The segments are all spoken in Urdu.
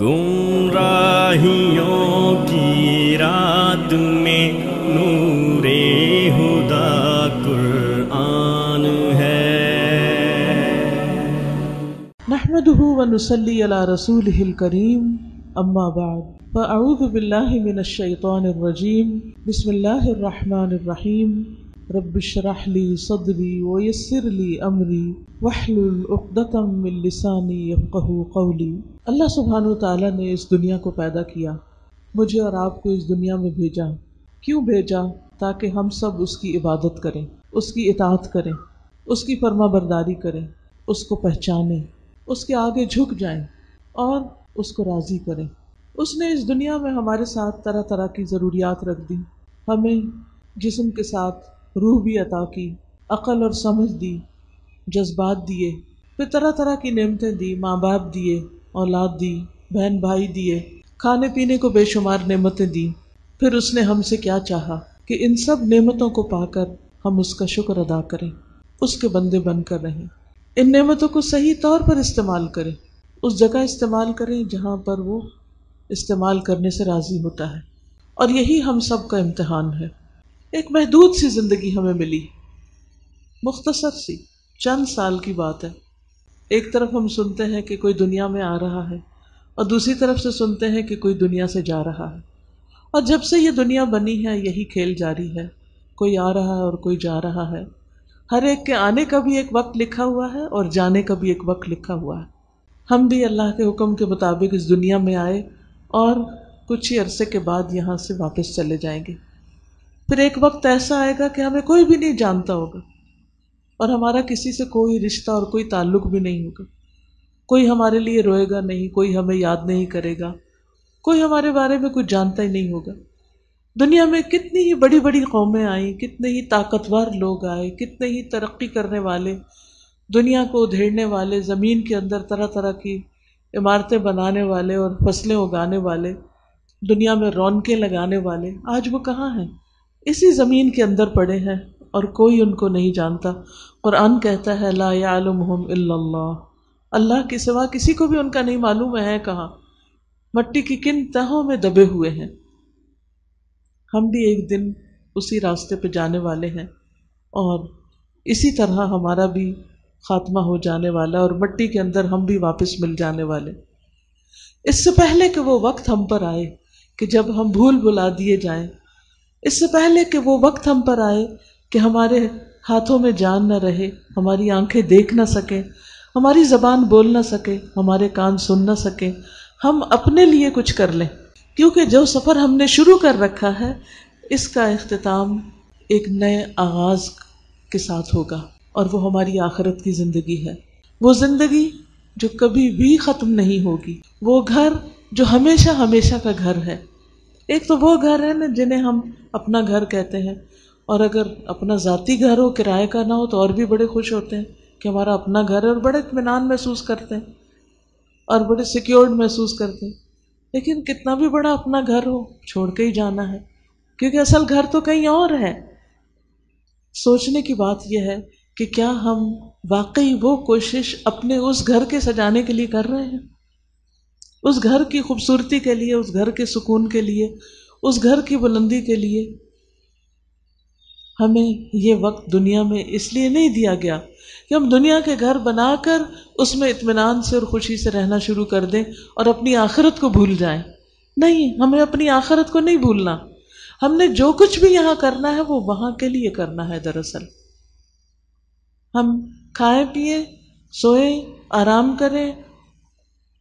گمراہیوں کی رات میں نور ہدا قرآن ہے۔ نحمده ونصلي على رسوله الكريم اما بعد، فاعوذ بالله من الشيطان الرجيم بسم الله الرحمن الرحيم رب اشرح لي صدري ويسر لي امري واحلل عقدة من لساني يفقهوا قولي۔ اللہ سبحانہ وتعالی نے اس دنیا کو پیدا کیا۔ مجھے اور آپ کو اس دنیا میں بھیجا۔ کیوں بھیجا؟ تاکہ ہم سب اس کی عبادت کریں، اس کی اطاعت کریں، اس کی فرما برداری کریں، اس کو پہچانیں، اس کے آگے جھک جائیں اور اس کو راضی کریں۔ اس نے اس دنیا میں ہمارے ساتھ طرح طرح کی ضروریات رکھ دی ہمیں جسم کے ساتھ روح بھی عطا کی، عقل اور سمجھ دی، جذبات دیے۔ پھر طرح طرح کی نعمتیں دی ماں باپ دیے، اولاد دی بہن بھائی دیے۔ کھانے پینے کو بے شمار نعمتیں دی پھر اس نے ہم سے کیا چاہا؟ کہ ان سب نعمتوں کو پا کر ہم اس کا شکر ادا کریں، اس کے بندے بن کر رہیں۔ ان نعمتوں کو صحیح طور پر استعمال کریں۔ اس جگہ استعمال کریں جہاں پر وہ استعمال کرنے سے راضی ہوتا ہے۔ اور یہی ہم سب کا امتحان ہے۔ ایک محدود سی زندگی ہمیں ملی۔ مختصر سی، چند سال کی بات ہے۔ ایک طرف ہم سنتے ہیں کہ کوئی دنیا میں آ رہا ہے، اور دوسری طرف سے سنتے ہیں کہ کوئی دنیا سے جا رہا ہے۔ اور جب سے یہ دنیا بنی ہے، یہی کھیل جاری ہے۔ کوئی آ رہا ہے اور کوئی جا رہا ہے۔ ہر ایک کے آنے کا بھی ایک وقت لکھا ہوا ہے، اور جانے کا بھی ایک وقت لکھا ہوا ہے۔ ہم بھی اللہ کے حکم کے مطابق اس دنیا میں آئے، اور کچھ ہی عرصے کے بعد یہاں سے واپس چلے جائیں گے۔ پھر ایک وقت ایسا آئے گا کہ ہمیں کوئی بھی نہیں جانتا ہوگا اور ہمارا کسی سے کوئی رشتہ اور کوئی تعلق بھی نہیں ہوگا۔ کوئی ہمارے لیے روئے گا نہیں، کوئی ہمیں یاد نہیں کرے گا، کوئی ہمارے بارے میں کچھ جانتا ہی نہیں ہوگا۔ دنیا میں کتنی ہی بڑی بڑی قومیں آئیں، کتنے ہی طاقتور لوگ آئے، کتنے ہی ترقی کرنے والے، دنیا کو ادھیڑنے والے، زمین کے اندر طرح طرح کی عمارتیں بنانے والے اور فصلیں اگانے والے، دنیا میں رونقیں لگانے والے، آج وہ کہاں ہیں؟ اسی زمین کے اندر پڑے ہیں اور کوئی ان کو نہیں جانتا۔ قرآن کہتا ہے، لا يعلمهم الا اللہ۔ اللہ کے سوا کسی کو بھی ان کا نہیں معلوم ہے کہاں؟ مٹی کی کن تہوں میں دبے ہوئے ہیں۔ ہم بھی ایک دن اسی راستے پہ جانے والے ہیں اور اسی طرح ہمارا بھی خاتمہ ہو جانے والا اور مٹی کے اندر ہم بھی واپس مل جانے والے۔ اس سے پہلے کہ وہ وقت ہم پر آئے کہ جب ہم بھول بلا دیے جائیں اس سے پہلے کہ وہ وقت ہم پر آئے کہ ہمارے ہاتھوں میں جان نہ رہے، ہماری آنکھیں دیکھ نہ سکیں، ہماری زبان بول نہ سکے، ہمارے کان سن نہ سکیں ہم اپنے لیے کچھ کر لیں۔ کیونکہ جو سفر ہم نے شروع کر رکھا ہے، اس کا اختتام ایک نئے آغاز کے ساتھ ہوگا اور وہ ہماری آخرت کی زندگی ہے۔ وہ زندگی جو کبھی بھی ختم نہیں ہوگی، وہ گھر جو ہمیشہ ہمیشہ کا گھر ہے۔ ایک تو وہ گھر ہے نا جنہیں ہم اپنا گھر کہتے ہیں۔ اور اگر اپنا ذاتی گھر ہو کرائے کا نہ ہو، تو اور بھی بڑے خوش ہوتے ہیں کہ ہمارا اپنا گھر ہے اور بڑے اطمینان محسوس کرتے ہیں اور بڑے سیکیورڈ محسوس کرتے ہیں۔ لیکن کتنا بھی بڑا اپنا گھر ہو، چھوڑ کے ہی جانا ہے۔ کیونکہ اصل گھر تو کہیں اور ہے۔ سوچنے کی بات یہ ہے کہ کیا ہم واقعی وہ کوشش اپنے اس گھر کے سجانے کے لیے کر رہے ہیں؟ اس گھر کی خوبصورتی کے لیے، اس گھر کے سکون کے لیے، اس گھر کی بلندی کے لیے ہمیں یہ وقت دنیا میں اس لیے نہیں دیا گیا کہ ہم دنیا کے گھر بنا کر اس میں اطمینان سے اور خوشی سے رہنا شروع کر دیں اور اپنی آخرت کو بھول جائیں۔ نہیں، ہمیں اپنی آخرت کو نہیں بھولنا۔ ہم نے جو کچھ بھی یہاں کرنا ہے، وہ وہاں کے لیے کرنا ہے۔ دراصل، ہم کھائیں، پیئیں، سوئیں، آرام کریں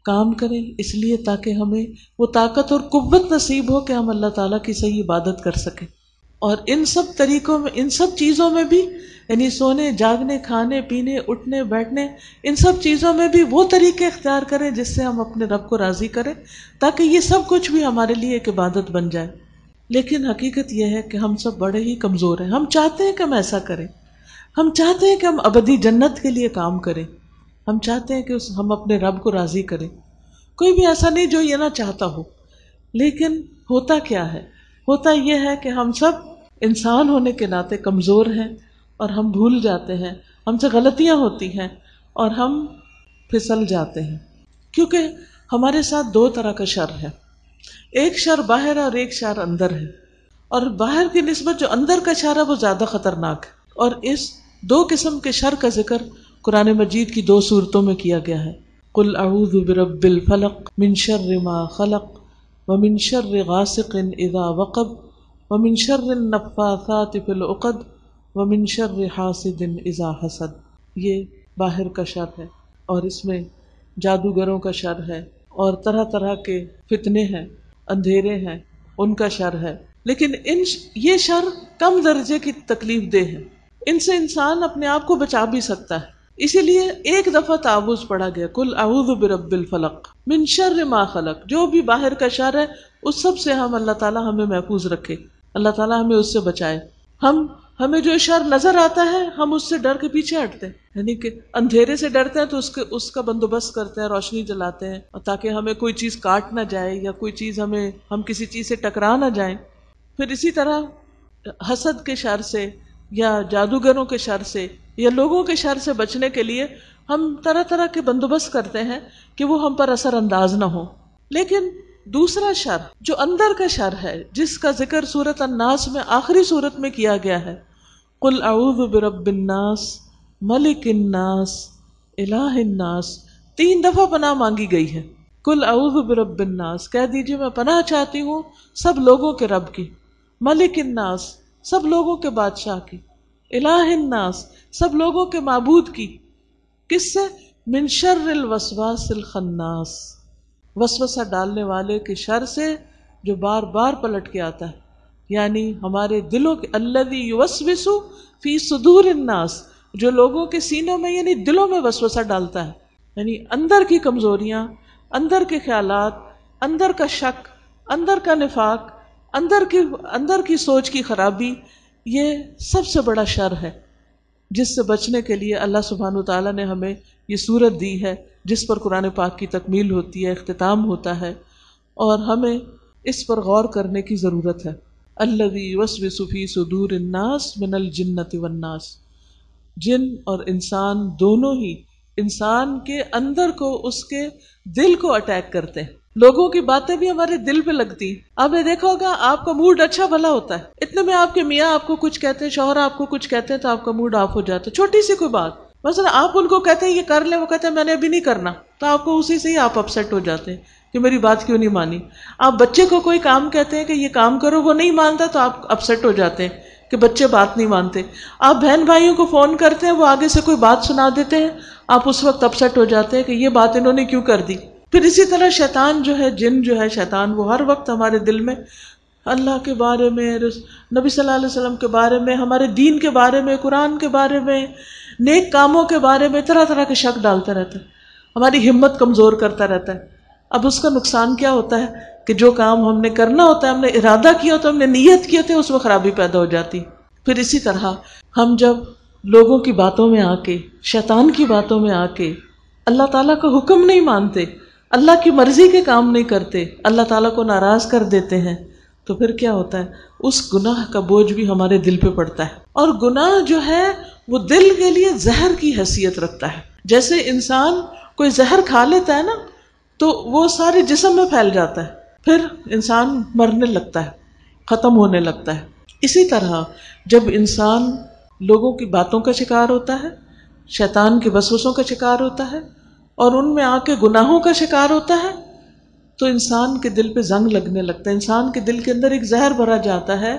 کام کریں، اس لیے تاکہ ہمیں وہ طاقت اور قوت نصیب ہو کہ ہم اللہ تعالیٰ کی صحیح عبادت کر سکیں۔ اور ان سب طریقوں میں، ان سب چیزوں میں بھی یعنی سونے، جاگنے، کھانے، پینے، اٹھنے، بیٹھنے، ان سب چیزوں میں بھی وہ طریقے اختیار کریں جس سے ہم اپنے رب کو راضی کریں، تاکہ یہ سب کچھ بھی ہمارے لیے ایک عبادت بن جائے۔ لیکن حقیقت یہ ہے کہ ہم سب بڑے ہی کمزور ہیں۔ ہم چاہتے ہیں کہ ہم ایسا کریں۔ ہم چاہتے ہیں کہ ہم ابدی جنت کے لیے کام کریں۔ ہم چاہتے ہیں کہ اس ہم اپنے رب کو راضی کریں۔ کوئی بھی ایسا نہیں جو یہ نہ چاہتا ہو۔ لیکن ہوتا کیا ہے؟ ہوتا یہ ہے کہ ہم سب انسان ہونے کے ناطے کمزور ہیں اور ہم بھول جاتے ہیں۔ ہم سے غلطیاں ہوتی ہیں اور ہم پھسل جاتے ہیں۔ کیونکہ ہمارے ساتھ دو طرح کا شر ہے۔ ایک شر باہر اور ایک شر اندر ہے۔ اور باہر کی نسبت جو اندر کا شر ہے وہ زیادہ خطرناک ہے۔ اور اس دو قسم کے شر کا ذکر قرآن مجید کی دو صورتوں میں کیا گیا ہے۔ کل اعوذ برب الفلق من شر ما خلق ومن شر غاسق اذا وقب ومن شر النفاثات في العقد ومن شر حاسد اذا حسد۔ یہ باہر کا شر ہے اور اس میں جادوگروں کا شر ہے اور طرح طرح کے فتنے ہیں، اندھیرے ہیں، ان کا شر ہے۔ لیکن ان یہ شر کم درجے کی تکلیف دہ ہے۔ ان سے انسان اپنے آپ کو بچا بھی سکتا ہے۔ اسی لیے ایک دفعہ تعوض پڑا گیا کل اعوذ برب الفلق، من شر ما خلق، جو بھی باہر کا شر ہے، اس سب سے ہم اللہ تعالیٰ ہمیں محفوظ رکھے۔ اللہ تعالیٰ ہمیں اس سے بچائے۔ ہم، ہمیں جو شر نظر آتا ہے، ہم اس سے ڈر کے پیچھے ہٹتے ہیں۔ یعنی کہ اندھیرے سے ڈرتے ہیں تو اس کے، اس کا بندوبست کرتے ہیں، روشنی جلاتے ہیں۔ تاکہ ہمیں کوئی چیز کاٹ نہ جائے یا کوئی چیز ہمیں، ہم کسی چیز سے ٹکرا نہ جائیں۔ پھر اسی طرح حسد کے شر سے یا جادوگروں کے شر سے یا لوگوں کے شر سے بچنے کے لیے ہم طرح طرح کے بندوبست کرتے ہیں کہ وہ ہم پر اثر انداز نہ ہو لیکن دوسرا شر جو اندر کا شر ہے، جس کا ذکر صورت الناس میں آخری صورت میں کیا گیا ہے کل اعوذ برب الناس ملک الناس الہ الناس۔ تین دفعہ پناہ مانگی گئی ہے۔ کل اعوذ برب الناس۔ کہہ دیجیے، میں پناہ چاہتی ہوں سب لوگوں کے رب کی۔ ملک الناس، سب لوگوں کے بادشاہ کی۔ الہ الناس، سب لوگوں کے معبود کی۔ کس سے؟ من شر الوسواس الخناس۔ وسوسہ ڈالنے والے کے شر سے جو بار بار پلٹ کے آتا ہے۔ یعنی ہمارے دلوں کے اللہ فی صدور الناس۔ جو لوگوں کے سینوں میں یعنی دلوں میں وسوسہ ڈالتا ہے۔ یعنی اندر کی کمزوریاں، اندر کے خیالات، اندر کا شک، اندر کا نفاق، اندر کی اندر کی سوچ کی خرابی یہ سب سے بڑا شر ہے، جس سے بچنے کے لیے اللہ سبحان و تعالیٰ نے ہمیں یہ صورت دی ہے، جس پر قرآن پاک کی تکمیل ہوتی ہے، اختتام ہوتا ہے، اور ہمیں اس پر غور کرنے کی ضرورت ہے۔ اللہ وسو صفی صدور الناس من الجنت والناس۔ جن اور انسان دونوں ہی انسان کے اندر کو اس کے دل کو اٹیک کرتے ہیں۔ لوگوں کی باتیں بھی ہمارے دل پہ لگتی۔ آپ نے دیکھا ہوگا، آپ کا موڈ اچھا بھلا ہوتا ہے۔ اتنے میں آپ کے میاں آپ کو کچھ کہتے ہیں، شوہر آپ کو کچھ کہتے ہیں تو آپ کا موڈ آف ہو جاتا ہے۔ چھوٹی سی کوئی بات۔ مثلا آپ ان کو کہتے ہیں، یہ کر لیں، وہ کہتے ہیں، میں نے ابھی نہیں کرنا۔ تو آپ کو اسی سے ہی آپ اپسٹ ہو جاتے ہیں کہ میری بات کیوں نہیں مانی۔ آپ بچے کو کوئی کام کہتے ہیں کہ یہ کام کرو، وہ نہیں مانتا تو آپ اپسٹ ہو جاتے ہیں کہ بچے بات نہیں مانتے۔ آپ بہن بھائیوں کو فون کرتے ہیں، وہ آگے سے کوئی بات سنا دیتے ہیں، آپ اس وقت اپسٹ ہو جاتے ہیں کہ یہ بات انہوں نے کیوں کر دی۔ پھر اسی طرح شیطان جو ہے، جن جو ہے شیطان، وہ ہر وقت ہمارے دل میں اللہ کے بارے میں نبی صلی اللہ علیہ وسلم کے بارے میں، ہمارے دین کے بارے میں، قرآن کے بارے میں، نیک کاموں کے بارے میں، طرح طرح کے شک ڈالتا رہتا ہے۔ ہماری ہمت کمزور کرتا رہتا ہے۔ اب اس کا نقصان کیا ہوتا ہے کہ جو کام ہم نے کرنا ہوتا ہے، ہم نے ارادہ کیا ہوتا ہے، ہم نے نیت کی ہوتی ہے، اس میں خرابی پیدا ہو جاتی۔ پھر اسی طرح ہم جب لوگوں کی باتوں میں آ کے، شیطان کی باتوں میں آ کے، اللہ تعالیٰ کا حکم نہیں مانتے اللہ کی مرضی کے کام نہیں کرتے، اللہ تعالیٰ کو ناراض کر دیتے ہیں۔ تو پھر کیا ہوتا ہے؟ اس گناہ کا بوجھ بھی ہمارے دل پہ پڑتا ہے۔ اور گناہ جو ہے، وہ دل کے لیے زہر کی حیثیت رکھتا ہے۔ جیسے انسان کوئی زہر کھا لیتا ہے نا، تو وہ سارے جسم میں پھیل جاتا ہے۔ پھر انسان مرنے لگتا ہے، ختم ہونے لگتا ہے۔ اسی طرح جب انسان لوگوں کی باتوں کا شکار ہوتا ہے، شیطان کے وسوسوں کا شکار ہوتا ہے اور ان میں آ کے گناہوں کا شکار ہوتا ہے، تو انسان کے دل پہ زنگ لگنے لگتا ہے۔ انسان کے دل کے اندر ایک زہر بھرا جاتا ہے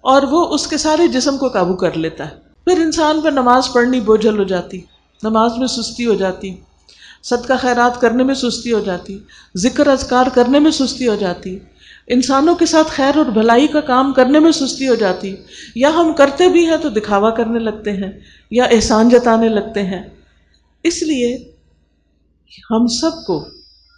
اور وہ اس کے سارے جسم کو قابو کر لیتا ہے۔ پھر انسان پہ نماز پڑھنی بوجھل ہو جاتی، نماز میں سستی ہو جاتی، صدقہ خیرات کرنے میں سستی ہو جاتی، ذکر اذکار کرنے میں سستی ہو جاتی، انسانوں کے ساتھ خیر اور بھلائی کا کام کرنے میں سستی ہو جاتی۔ یا ہم کرتے بھی ہیں تو دکھاوا کرنے لگتے ہیں، یا احسان جتانے لگتے ہیں۔ اس لیے ہم سب کو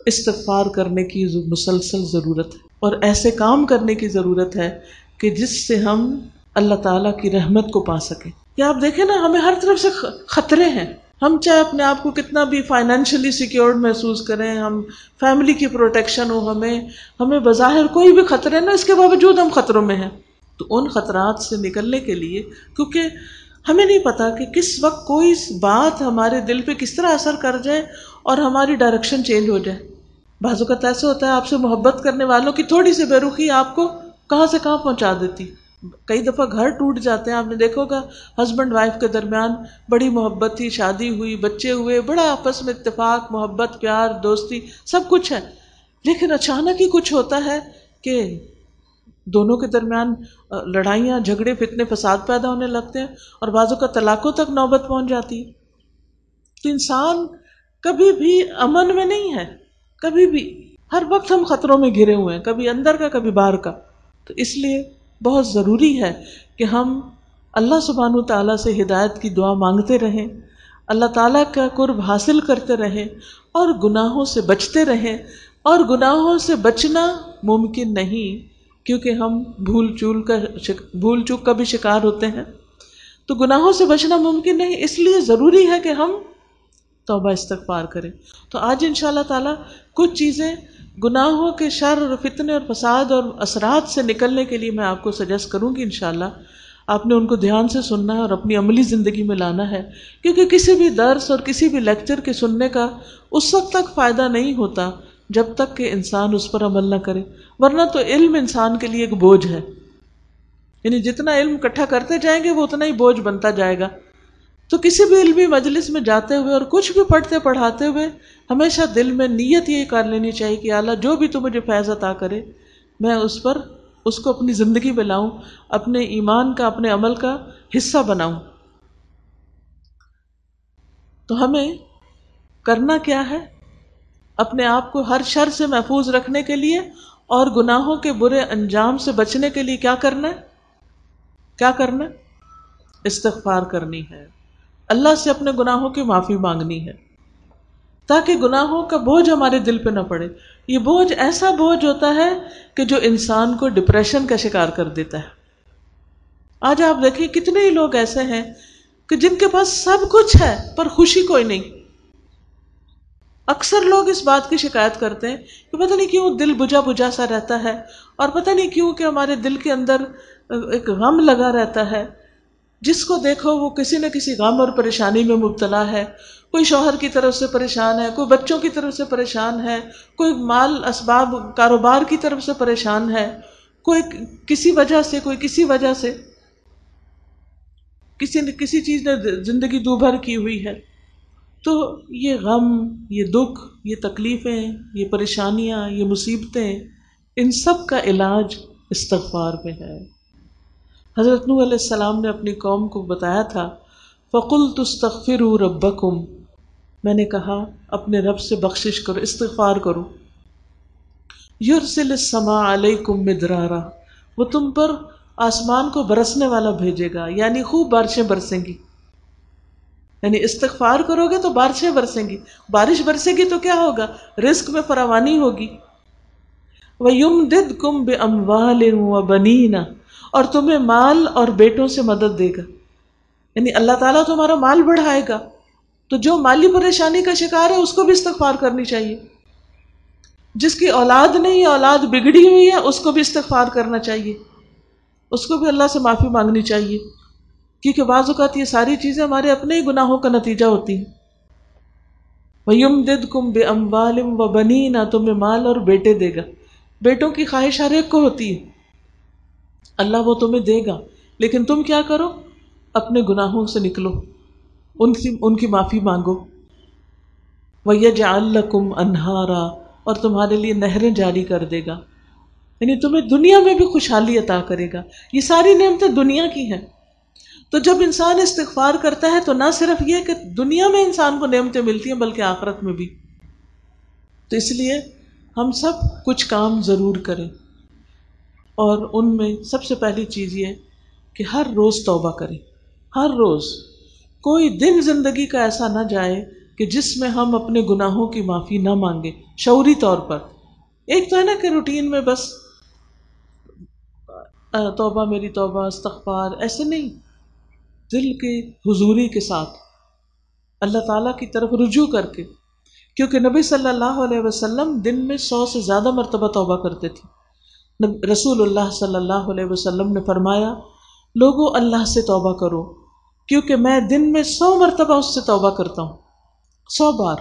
استغفار کرنے کی مسلسل ضرورت ہے۔ اور ایسے کام کرنے کی ضرورت ہے کہ جس سے ہم اللہ تعالیٰ کی رحمت کو پا سکیں۔ یا آپ دیکھیں نا، ہمیں ہر طرف سے خطرے ہیں۔ ہم چاہے اپنے آپ کو کتنا بھی فائنینشلی سیکورڈ محسوس کریں، ہم فیملی کی پروٹیکشن ہو، ہمیں ہمیں بظاہر کوئی بھی خطرے نا، اس کے باوجود ہم خطروں میں ہیں۔ تو ان خطرات سے نکلنے کے لیے، کیونکہ ہمیں نہیں پتا کہ کس وقت کوئی بات ہمارے دل پہ کس طرح اثر کر جائے اور ہماری ڈائریکشن چینج ہو جائے۔ بعض اوقات ایسے ہوتا ہے آپ سے محبت کرنے والوں کی تھوڑی سی بے رخی آپ کو کہاں سے کہاں پہنچا دیتی۔ کئی دفعہ گھر ٹوٹ جاتے ہیں، آپ نے دیکھو گا ہسبینڈ وائف کے درمیان بڑی محبت تھی، شادی ہوئی، بچے ہوئے، بڑا آپس میں اتفاق، محبت، پیار، دوستی، سب کچھ ہے۔ لیکن اچانک ہی کچھ ہوتا ہے کہ دونوں کے درمیان لڑائیاں، جھگڑے، فتنے، فساد پیدا ہونے لگتے ہیں اور بعضوں کا طلاقوں تک نوبت پہنچ جاتی ہے۔ تو انسان کبھی بھی امن میں نہیں ہے، کبھی بھی۔ ہر وقت ہم خطروں میں گھرے ہوئے ہیں، کبھی اندر کا، کبھی باہر کا۔ تو اس لیے بہت ضروری ہے کہ ہم اللہ سبحانہ تعالیٰ سے ہدایت کی دعا مانگتے رہیں، اللہ تعالیٰ کا قرب حاصل کرتے رہیں اور گناہوں سے بچتے رہیں۔ اور گناہوں سے بچنا ممکن نہیں۔ کیونکہ ہم بھول چول کا بھول چوک کا بھی شکار ہوتے ہیں، تو گناہوں سے بچنا ممکن نہیں، اس لیے ضروری ہے کہ ہم توبہ استغفار کریں۔ تو آج ان شاء اللہ تعالیٰ کچھ چیزیں گناہوں کے شر اور فتنے اور فساد اور اثرات سے نکلنے کے لیے میں آپ کو سجیسٹ کروں گی انشاءاللہ۔ آپ نے ان کو دھیان سے سننا ہے اور اپنی عملی زندگی میں لانا ہے، کیونکہ کسی بھی درس اور کسی بھی لیکچر کے سننے کا اس وقت تک فائدہ نہیں ہوتا۔ جب تک کہ انسان اس پر عمل نہ کرے۔ ورنہ تو علم انسان کے لیے ایک بوجھ ہے۔ یعنی جتنا علم اکٹھا کرتے جائیں گے، وہ اتنا ہی بوجھ بنتا جائے گا۔ تو کسی بھی علمی مجلس میں جاتے ہوئے اور کچھ بھی پڑھتے پڑھاتے ہوئے ہمیشہ دل میں نیت یہ کر لینی چاہیے کہ اعلیٰ جو بھی تو مجھے فیض عطا کرے، میں اس پر، اس کو اپنی زندگی میں لاؤں، اپنے ایمان کا، اپنے عمل کا حصہ بناؤں۔ تو ہمیں کرنا کیا ہے؟ اپنے آپ کو ہر شر سے محفوظ رکھنے کے لیے اور گناہوں کے برے انجام سے بچنے کے لیے کیا کرنا ہے؟ کیا کرنا ہے؟ استغفار کرنی ہے۔ اللہ سے اپنے گناہوں کی معافی مانگنی ہے۔ تاکہ گناہوں کا بوجھ ہمارے دل پہ نہ پڑے۔ یہ بوجھ ایسا بوجھ ہوتا ہے کہ جو انسان کو ڈپریشن کا شکار کر دیتا ہے۔ آج آپ دیکھیں کتنے ہی لوگ ایسے ہیں کہ جن کے پاس سب کچھ ہے پر خوشی کوئی نہیں۔ اکثر لوگ اس بات کی شکایت کرتے ہیں کہ پتہ نہیں کیوں دل بجا بجا سا رہتا ہے اور پتہ نہیں کیوں کہ ہمارے دل کے اندر ایک غم لگا رہتا ہے۔ جس کو دیکھو وہ کسی نہ کسی غم اور پریشانی میں مبتلا ہے۔ کوئی شوہر کی طرف سے پریشان ہے، کوئی بچوں کی طرف سے پریشان ہے، کوئی مال اسباب کاروبار کی طرف سے پریشان ہے۔ کوئی کسی وجہ سے، کوئی کسی وجہ سے کسی نے کسی چیز نے زندگی دو بھر کی ہوئی ہے۔ تو یہ غم، یہ دکھ، یہ تکلیفیں، یہ پریشانیاں، یہ مصیبتیں، ان سب کا علاج استغفار میں ہے۔ حضرت نو علیہ السلام نے اپنی قوم کو بتایا تھا فقل تستغفر ربکم میں نے کہا، اپنے رب سے بخشش کرو، استغفار کرو۔ یورسل السماء علیکم مدرارا۔ وہ تم پر آسمان کو برسنے والا بھیجے گا یعنی خوب بارشیں برسیں گی۔ یعنی استغفار کرو گے تو بارشیں برسیں گی۔ بارش برسے گی تو کیا ہوگا؟ رزق میں فراوانی ہوگی۔ وہ یم دد کم بے اموال بنینا اور تمہیں مال اور بیٹوں سے مدد دے گا۔ یعنی اللہ تعالیٰ تمہارا مال بڑھائے گا۔ تو جو مالی پریشانی کا شکار ہے، اس کو بھی استغفار کرنی چاہیے۔ جس کی اولاد نہیں اولاد بگڑی ہوئی ہے، اس کو بھی استغفار کرنا چاہیے۔ اس کو بھی اللہ سے معافی مانگنی چاہیے۔ کیونکہ بعض اوقات یہ ساری چیزیں ہمارے اپنے ہی گناہوں کا نتیجہ ہوتی ہیں۔ ویم دد کم بے اموالم و بنی نہ تمہیں مال اور بیٹے دے گا۔ بیٹوں کی خواہش ہر ایک کو ہوتی ہے۔ اللہ وہ تمہیں دے گا۔ لیکن تم کیا کرو؟ اپنے گناہوں سے نکلو۔ ان کی ان کی معافی مانگو۔ وہ کم انہارا اور تمہارے لیے نہریں جاری کر دے گا۔ یعنی تمہیں دنیا میں بھی خوشحالی عطا کرے گا۔ یہ ساری نعمتیں دنیا کی ہیں۔ تو جب انسان استغفار کرتا ہے تو نہ صرف یہ کہ دنیا میں انسان کو نعمتیں ملتی ہیں بلکہ آخرت میں بھی۔ تو اس لیے ہم سب کچھ کام ضرور کریں۔ اور ان میں سب سے پہلی چیز یہ کہ ہر روز توبہ کریں۔ ہر روز۔ کوئی دن زندگی کا ایسا نہ جائے کہ جس میں ہم اپنے گناہوں کی معافی نہ مانگے شعوری طور پر۔ ایک تو ہے نا کہ روٹین میں بس توبہ، میری توبہ، استغفار، ایسے نہیں۔ دل کے حضوری کے ساتھ اللہ تعالیٰ کی طرف رجوع کر کے، کیونکہ نبی صلی اللہ علیہ وسلم دن میں سو سے زیادہ مرتبہ توبہ کرتے تھے۔ رسول اللہ صلی اللہ علیہ وسلم نے فرمایا لوگوں اللہ سے توبہ کرو، کیونکہ میں دن میں سو مرتبہ اس سے توبہ کرتا ہوں۔ سو بار۔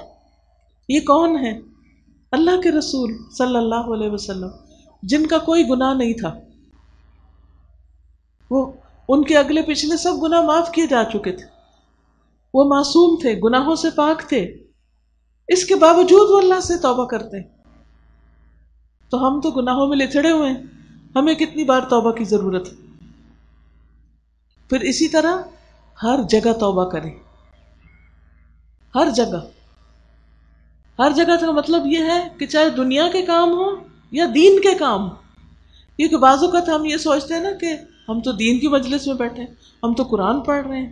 یہ کون ہے؟ اللہ کے رسول صلی اللہ علیہ وسلم، جن کا کوئی گناہ نہیں تھا۔ وہ ان کے اگلے پچھلے سب گناہ معاف کیے جا چکے تھے۔ وہ معصوم تھے، گناہوں سے پاک تھے۔ اس کے باوجود وہ اللہ سے توبہ کرتے تو ہم تو گناہوں میں لتڑے ہوئے ہیں۔ ہمیں کتنی بار توبہ کی ضرورت ہے؟ پھر اسی طرح ہر جگہ توبہ کریں۔ ہر جگہ۔ ہر جگہ کا مطلب یہ ہے کہ چاہے دنیا کے کام ہو یا دین کے کام کیونکہ بعض اوقات ہم یہ سوچتے ہیں نا کہ ہم تو دین کی مجلس میں بیٹھے ہم تو قرآن پڑھ رہے ہیں،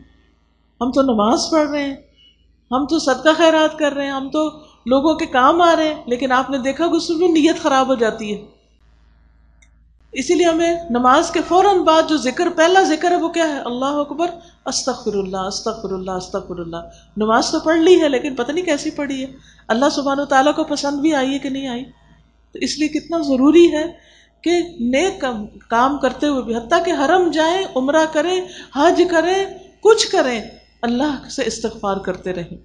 ہم تو نماز پڑھ رہے ہیں، ہم تو صدقہ خیرات کر رہے ہیں، ہم تو لوگوں کے کام آ رہے ہیں، لیکن آپ نے دیکھا کہ اس میں نیت خراب ہو جاتی ہے۔ اسی لیے ہمیں نماز کے فوراً بعد جو ذکر، پہلا ذکر ہے وہ کیا ہے؟ اللہ اکبر استغفر اللہ استغفر اللہ استغفر اللہ نماز تو پڑھ لی ہے، لیکن پتہ نہیں کیسی پڑھی ہے۔ اللہ سبحانہ و تعالیٰ کو پسند بھی آئی ہے کہ نہیں آئی؟ تو اس لیے کتنا ضروری ہے کہ نیک کام کرتے ہوئے بھی، حتیٰ کہ حرم جائیں، عمرہ کریں، حج کریں، کچھ کریں، اللہ سے استغفار کرتے رہیں۔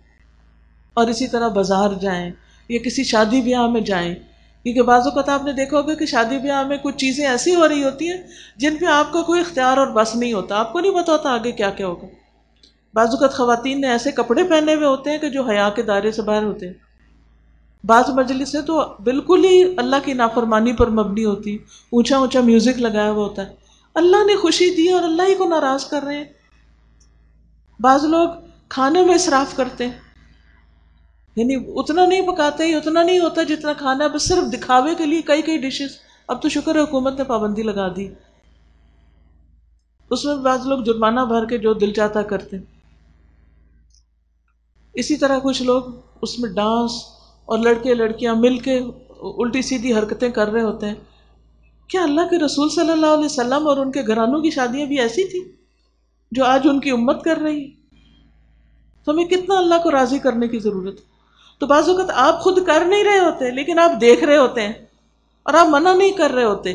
اور اسی طرح بازار جائیں یا کسی شادی بیاہ میں جائیں۔ کیونکہ بعض اوقات آپ نے دیکھا ہوگا کہ شادی بیاہ میں کچھ چیزیں ایسی ہو رہی ہوتی ہیں جن پہ آپ کا کوئی اختیار اور بس نہیں ہوتا۔ آپ کو نہیں پتا ہوتا آگے کیا کیا ہوگا۔ بعض اوقات خواتین نے ایسے کپڑے پہنے ہوئے ہوتے ہیں کہ جو حیا کے دائرے سے باہر ہوتے ہیں۔ بعض مجلس تو بالکل ہی اللہ کی نافرمانی پر مبنی ہوتی، اونچا اونچا میوزک لگایا ہوا ہوتا ہے۔ اللہ نے خوشی دی اور اللہ ہی کو ناراض کر رہے ہیں۔ بعض لوگ کھانے میں اصراف کرتے ہیں۔ یعنی اتنا نہیں پکاتے اتنا نہیں ہوتا جتنا کھانا، بس صرف دکھاوے کے لیے کئی کئی ڈشز اب تو شکر ہے حکومت نے پابندی لگا دی۔ اس میں بعض لوگ جرمانہ بھر کے جو دل چاہتا کرتے اسی طرح کچھ لوگ اس میں ڈانس اور لڑکے لڑکیاں مل کے الٹی سیدھی حرکتیں کر رہے ہوتے ہیں۔ کیا اللہ کے رسول صلی اللہ علیہ وسلم اور ان کے گھرانوں کی شادیاں بھی ایسی تھیں جو آج ان کی امت کر رہی تو ہمیں کتنا اللہ کو راضی کرنے کی ضرورت ہے؟ تو بعض اوقات آپ خود کر نہیں رہے ہوتے، لیکن آپ دیکھ رہے ہوتے ہیں اور آپ منع نہیں کر رہے ہوتے،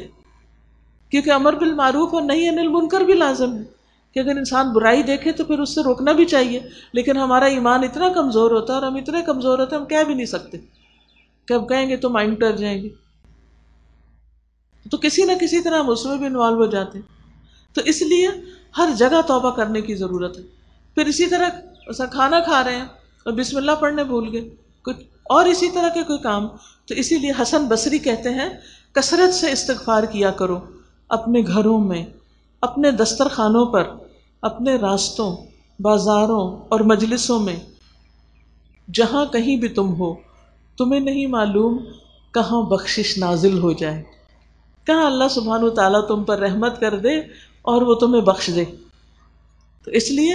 کیونکہ امر بالمعروف اور نہیں انل منکر بھی لازم ہے۔ کہ اگر انسان برائی دیکھے تو پھر اس سے روکنا بھی چاہیے۔ لیکن ہمارا ایمان اتنا کمزور ہوتا ہے اور ہم اتنے کمزور ہوتے ہیں، ہم کہہ بھی نہیں سکتے کہ اب کہیں گے تو مائنڈ ڈر جائیں گے۔ تو کسی نہ کسی طرح ہم اس میں بھی انوالو ہو جاتے ہیں۔ تو اس لیے ہر جگہ توبہ کرنے کی ضرورت ہے۔ پھر اسی طرح کھانا کھا رہے ہیں اور بسم اللہ پڑھنے بھول گئے، کچھ اور اسی طرح کے کوئی کام۔ تو اسی لیے حسن بصری کہتے ہیں، کثرت سے استغفار کیا کرو اپنے گھروں میں۔ اپنے دسترخانوں پر، اپنے راستوں، بازاروں اور مجلسوں میں۔ جہاں کہیں بھی تم ہو، تمہیں نہیں معلوم کہاں بخشش نازل ہو جائے۔ کہاں اللہ سبحان و تعالیٰ تم پر رحمت کر دے اور وہ تمہیں بخش دے۔ تو اس لیے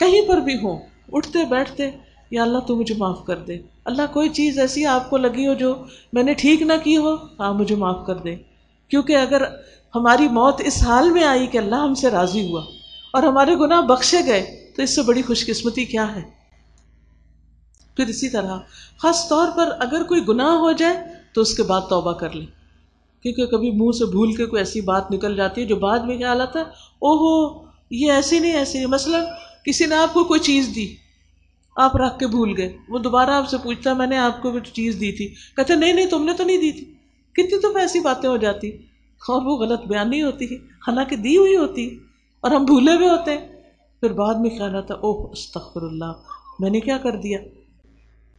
کہیں پر بھی ہو اٹھتے بیٹھتے یا اللہ تو مجھے معاف کر دے۔ اللہ کوئی چیز ایسی آپ کو لگی ہو جو میں نے ٹھیک نہ کی ہو ہاں مجھے معاف کر دے۔ کیونکہ اگر ہماری موت اس حال میں آئی کہ اللہ ہم سے راضی ہوا اور ہمارے گناہ بخشے گئے، تو اس سے بڑی خوش قسمتی کیا ہے؟ پھر اسی طرح، خاص طور پر اگر کوئی گناہ ہو جائے تو اس کے بعد توبہ کر لیں۔ کیونکہ کبھی منہ سے بھول کے کوئی ایسی بات نکل جاتی ہے جو بعد میں خیال آتا ہے او ہو یہ ایسی نہیں ایسی نہیں۔ مثلاً کسی نے آپ کو کوئی چیز دی، آپ رکھ کے بھول گئے، وہ دوبارہ آپ سے پوچھتا میں نے آپ کو چیز دی تھی۔ کہتے نہیں نہیں، تم نے تو نہیں دی تھی۔ کتنی تو ایسی باتیں ہو جاتی۔ اور وہ غلط بیان نہیں ہوتی، حالانکہ دی ہوئی ہوتی، اور ہم بھولے ہوئے ہوتے پھر بعد میں خیال آتا، اوہ استغفر اللہ میں نے کیا کر دیا۔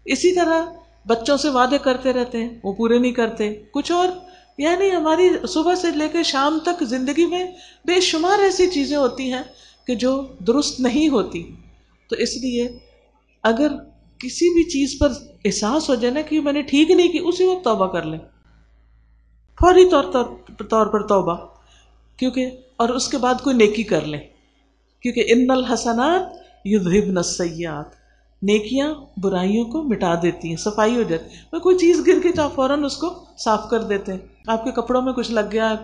اسی طرح بچوں سے وعدے کرتے رہتے ہیں، وہ پورے نہیں کرتے۔ کچھ اور یعنی ہماری صبح سے لے کے شام تک زندگی میں بے شمار ایسی چیزیں ہوتی ہیں کہ جو درست نہیں ہوتی۔ تو اس لیے اگر کسی بھی چیز پر احساس ہو جائے نا کہ میں نے ٹھیک نہیں کی، اسی وقت توبہ کر لیں۔ فوری طور طور پر توبہ۔ کیونکہ اور اس کے بعد کوئی نیکی کر لیں کیونکہ ان الحسنات یذہبن السیئات۔ نیکیاں برائیوں کو مٹا دیتی ہیں، صفائی ہو جاتی میں کوئی چیز گر گئی تو آپ فوراً اس کو صاف کر دیتے ہیں۔ آپ کے کپڑوں میں کچھ لگ گیا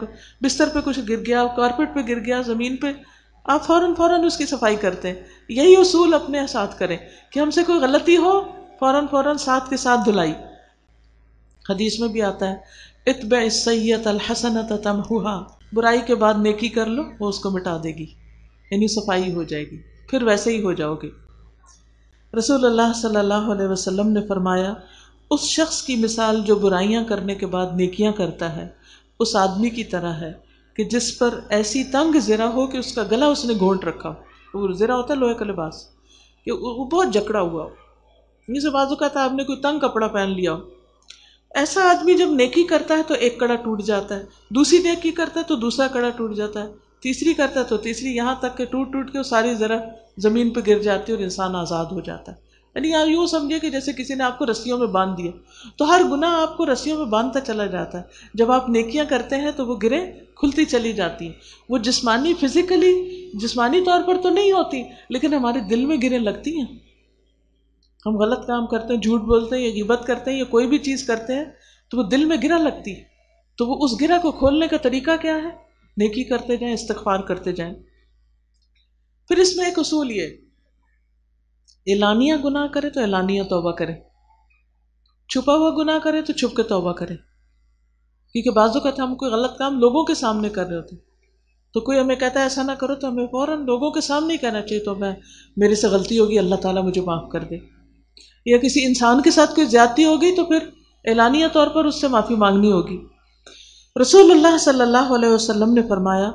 بستر پہ کچھ گر گیا کارپیٹ پہ گر گیا، زمین پہ۔ آپ فوراً فوراً اس کی صفائی کرتے ہیں۔ یہی اصول اپنے ساتھ کریں کہ ہم سے کوئی غلطی ہو، فوراً فوراً ساتھ کے ساتھ دھلائی۔ حدیث میں بھی آتا ہے اتب سید الحسنت تمہا برائی کے بعد نیکی کر لو، وہ اس کو مٹا دے گی۔ یعنی صفائی ہو جائے گی۔ پھر ویسے ہی ہو جاؤ گے۔ رسول اللہ صلی اللہ علیہ وسلم نے فرمایا، اس شخص کی مثال جو برائیاں کرنے کے بعد نیکیاں کرتا ہے، اس آدمی کی طرح ہے کہ جس پر ایسی تنگ زرا ہو کہ اس کا گلا اس نے گھونٹ رکھا ہو۔ وہ زرا ہوتا ہے لوہے کا لباس۔ کہ وہ بہت جکڑا ہوا ہو۔ جسے بازو کا تھا آپ نے کوئی تنگ کپڑا پہن لیا ہو۔ ایسا آدمی جب نیکی کرتا ہے تو ایک کڑا ٹوٹ جاتا ہے، دوسری نیکی کرتا ہے تو دوسرا کڑا ٹوٹ جاتا ہے، تیسری کرتا ہے تو تیسری، یہاں تک کہ ٹوٹ ٹوٹ کے وہ ساری ذرا زمین پہ گر جاتی ہے اور انسان آزاد ہو جاتا ہے۔ یعنی آپ یوں سمجھے کہ جیسے کسی نے آپ کو رسیوں میں باندھ دیا، تو ہر گناہ آپ کو رسیوں میں باندھتا چلا جاتا ہے۔ جب آپ نیکیاں کرتے ہیں تو وہ گریں، کھلتی چلی جاتی ہیں۔ وہ جسمانی، فزیکلی جسمانی طور پر تو نہیں ہوتی، لیکن ہمارے دل میں گریں لگتی ہیں۔ ہم غلط کام کرتے ہیں، جھوٹ بولتے ہیں یا غیبت کرتے ہیں یا کوئی بھی چیز کرتے ہیں، تو وہ دل میں گرا لگتی ہے۔ تو وہ اس گرا کو کھولنے کا طریقہ کیا ہے؟ نیکی کرتے جائیں، استغفار کرتے جائیں۔ پھر اس میں ایک اصول یہ اعلانیہ گناہ کرے تو اعلانیہ توبہ کرے۔ چھپا ہوا گناہ کرے تو چھپ کے توبہ کرے۔ کیونکہ بعضوں کا تھا ہم کوئی غلط کام لوگوں کے سامنے کر رہے ہوتے ہیں۔ تو کوئی ہمیں کہتا ہے ایسا نہ کرو تو ہمیں فوراً لوگوں کے سامنے ہی کہنا چاہیے، تو میں، میرے سے غلطی ہوگی، اللہ تعالیٰ مجھے معاف کر دے۔ یا کسی انسان کے ساتھ کوئی زیادتی ہوگی تو پھر اعلانیہ طور پر اس سے معافی مانگنی ہوگی۔ رسول اللہ صلی اللہ علیہ وسلم نے فرمایا،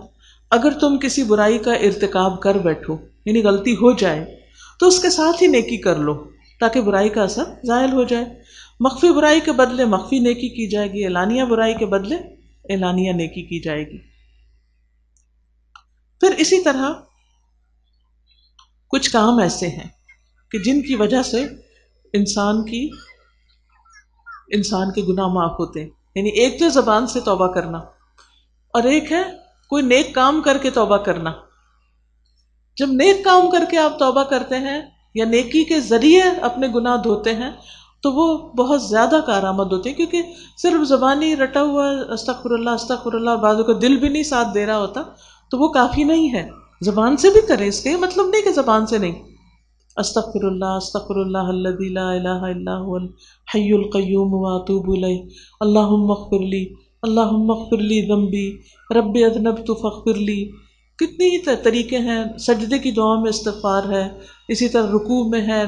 اگر تم کسی برائی کا ارتکاب کر بیٹھو یعنی غلطی ہو جائے، تو اس کے ساتھ ہی نیکی کر لو تاکہ برائی کا اثر ظاہر ہو جائے۔ مخفی برائی کے بدلے مخفی نیکی کی جائے گی، اعلانیہ برائی کے بدلے اعلانیہ نیکی کی جائے گی۔ پھر اسی طرح کچھ کام ایسے ہیں کہ جن کی وجہ سے انسان کی انسان کے گناہ معاف ہوتے ہیں۔ یعنی ایک تو زبان سے توبہ کرنا اور ایک ہے کوئی نیک کام کر کے توبہ کرنا۔ جب نیک کام کر کے آپ توبہ کرتے ہیں یا نیکی کے ذریعے اپنے گناہ دھوتے ہیں تو وہ بہت زیادہ کارآمد ہوتے ہیں۔ کیونکہ صرف زبانی رٹا ہوا استخر اللہ استخر اللہ بعضوں کا دل بھی نہیں ساتھ دے رہا ہوتا تو وہ کافی نہیں ہے۔ زبان سے بھی کرے اس کے مطلب نہیں کہ زبان سے نہیں۔ استغفر اللہ استغفر اللہ الذي لا الہ الا هو الحي القيوم واتوب الیہ. اللهم اغفر لي اللهم اغفر لي ذنبي رب اذنبت فاغفر لي کتنی ہی طریقے ہیں، سجدے کی دعا میں استغفار ہے، اسی طرح رکوع میں ہے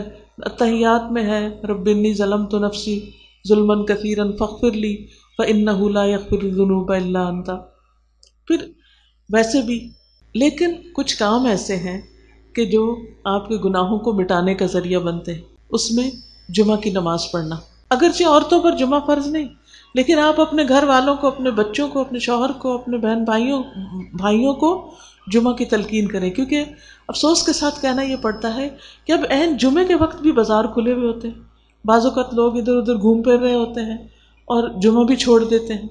اتحیات میں ہے. رب انی ظلمت نفسی ظلما كثيرا فاغفر لي فانه لا يغفر الذنوب الا انت. پھر ویسے بھی، لیکن کچھ کام ایسے ہیں کہ جو آپ کے گناہوں کو مٹانے کا ذریعہ بنتے ہیں، اس میں جمعہ کی نماز پڑھنا۔ اگرچہ عورتوں پر جمعہ فرض نہیں، لیکن آپ اپنے گھر والوں کو، اپنے بچوں کو، اپنے شوہر کو، اپنے بہن بھائیوں بھائیوں کو جمعہ کی تلقین کریں۔ کیونکہ افسوس کے ساتھ کہنا یہ پڑتا ہے کہ اب عین جمعے کے وقت بھی بازار کھلے ہوئے ہوتے ہیں۔ بعض اوقات لوگ ادھر ادھر گھوم پھر رہے ہوتے ہیں اور جمعہ بھی چھوڑ دیتے ہیں۔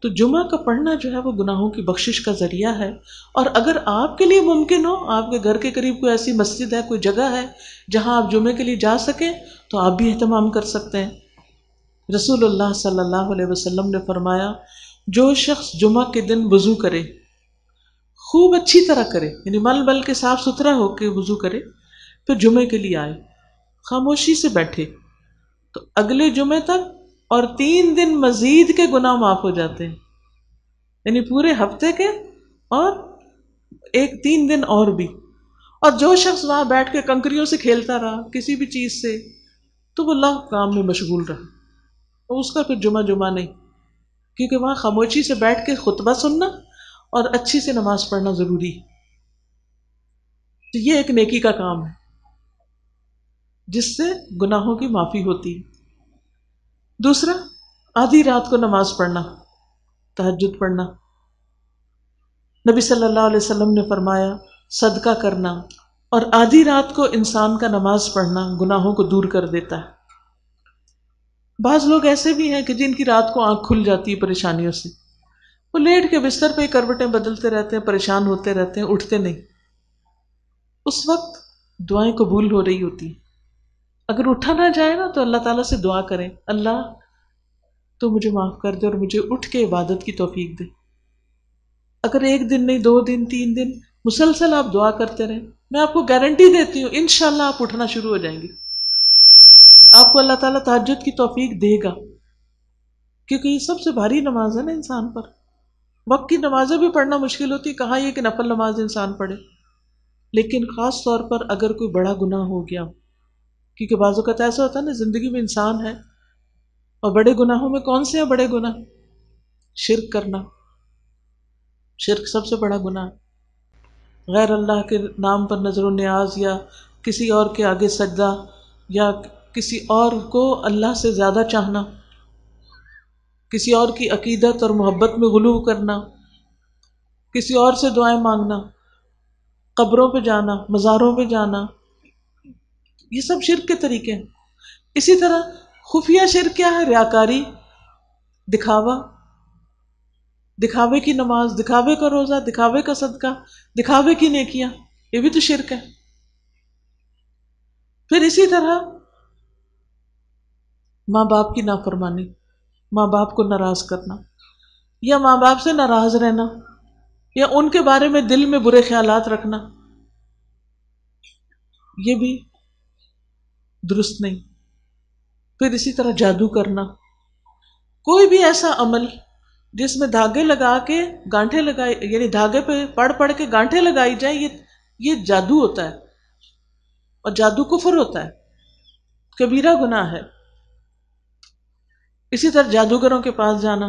تو جمعہ کا پڑھنا جو ہے وہ گناہوں کی بخشش کا ذریعہ ہے۔ اور اگر آپ کے لیے ممکن ہو، آپ کے گھر کے قریب کوئی ایسی مسجد ہے، کوئی جگہ ہے جہاں آپ جمعے کے لیے جا سکیں، تو آپ بھی اہتمام کر سکتے ہیں۔ رسول اللہ صلی اللہ علیہ وسلم نے فرمایا، جو شخص جمعہ کے دن وضو کرے، خوب اچھی طرح کرے یعنی مل بل کے صاف ستھرا ہو کے وضو کرے، پھر جمعے کے لیے آئے، خاموشی سے بیٹھے۔ تو اگلے جمعے تک اور تین دن مزید کے گناہ معاف ہو جاتے ہیں۔ یعنی پورے ہفتے کے اور ایک تین دن اور بھی۔ اور جو شخص وہاں بیٹھ کے کنکریوں سے کھیلتا رہا، کسی بھی چیز سے، تو وہ اللہ کام میں مشغول رہا۔ اس کا پھر جمعہ جمعہ نہیں، کیونکہ وہاں خاموشی سے بیٹھ کے خطبہ سننا اور اچھی سے نماز پڑھنا ضروری ہے۔ تو یہ ایک نیکی کا کام ہے، جس سے گناہوں کی معافی ہوتی ہے۔ دوسرا، آدھی رات کو نماز پڑھنا تحجد پڑھنا۔ نبی صلی اللہ علیہ وسلم نے فرمایا، صدقہ کرنا۔ اور آدھی رات کو انسان کا نماز پڑھنا گناہوں کو دور کر دیتا ہے۔ بعض لوگ ایسے بھی ہیں کہ جن کی رات کو آنکھ کھل جاتی ہے پریشانیوں سے۔ وہ لیٹ کے بستر پہ کروٹیں بدلتے رہتے ہیں، پریشان ہوتے رہتے ہیں، اٹھتے نہیں۔ اس وقت دعائیں قبول ہو رہی ہوتی ہیں۔ اگر اٹھا نہ جائے نا تو اللہ تعالیٰ سے دعا کریں، اللہ تو مجھے معاف کر دے اور مجھے اٹھ کے عبادت کی توفیق دے۔ اگر ایک دن نہیں، دو دن، تین دن، مسلسل آپ دعا کرتے رہیں۔ میں آپ کو گارنٹی دیتی ہوں، انشاءاللہ آپ اٹھنا شروع ہو جائیں گے۔ آپ کو اللہ تعالیٰ تحجد کی توفیق دے گا۔ کیونکہ یہ سب سے بھاری نماز ہے نا انسان پر۔ وقت کی نمازیں بھی پڑھنا مشکل ہوتی ہے کہاں یہ کہ نفل نماز انسان پڑھے؟ لیکن خاص طور پر اگر کوئی بڑا گناہ ہو گیا کیونکہ بعض اوقات ایسا ہوتا ہے نا، زندگی میں انسان ہے، اور بڑے گناہوں میں کون سے ہیں بڑے گناہ؟ شرک کرنا۔ شرک سب سے بڑا گناہ غیر اللہ کے نام پر نظر و نیاز یا کسی اور کے آگے سجدہ یا کسی اور کو اللہ سے زیادہ چاہنا، کسی اور کی عقیدت اور محبت میں غلو کرنا، کسی اور سے دعائیں مانگنا، قبروں پہ جانا، مزاروں پہ جانا یہ سب شرک کے طریقے ہیں۔ اسی طرح خفیہ شرک کیا ہے؟ ریاکاری، دکھاوا، دکھاوے کی نماز، دکھاوے کا روزہ، دکھاوے کا صدقہ، دکھاوے کی نیکیاں، یہ بھی تو شرک ہے۔ پھر اسی طرح ماں باپ کی نافرمانی، ماں باپ کو ناراض کرنا، یا ماں باپ سے ناراض رہنا، یا ان کے بارے میں دل میں برے خیالات رکھنا، یہ بھی درست نہیں۔ پھر اسی طرح جادو کرنا۔ کوئی بھی ایسا عمل جس میں دھاگے لگا کے گانٹھے لگائی یعنی دھاگے پہ پڑھ پڑھ کے گانٹھے لگائی جائے یہ یہ جادو ہوتا ہے۔ اور جادو کفر ہوتا ہے۔ کبیرہ گناہ ہے۔ اسی طرح جادوگروں کے پاس جانا،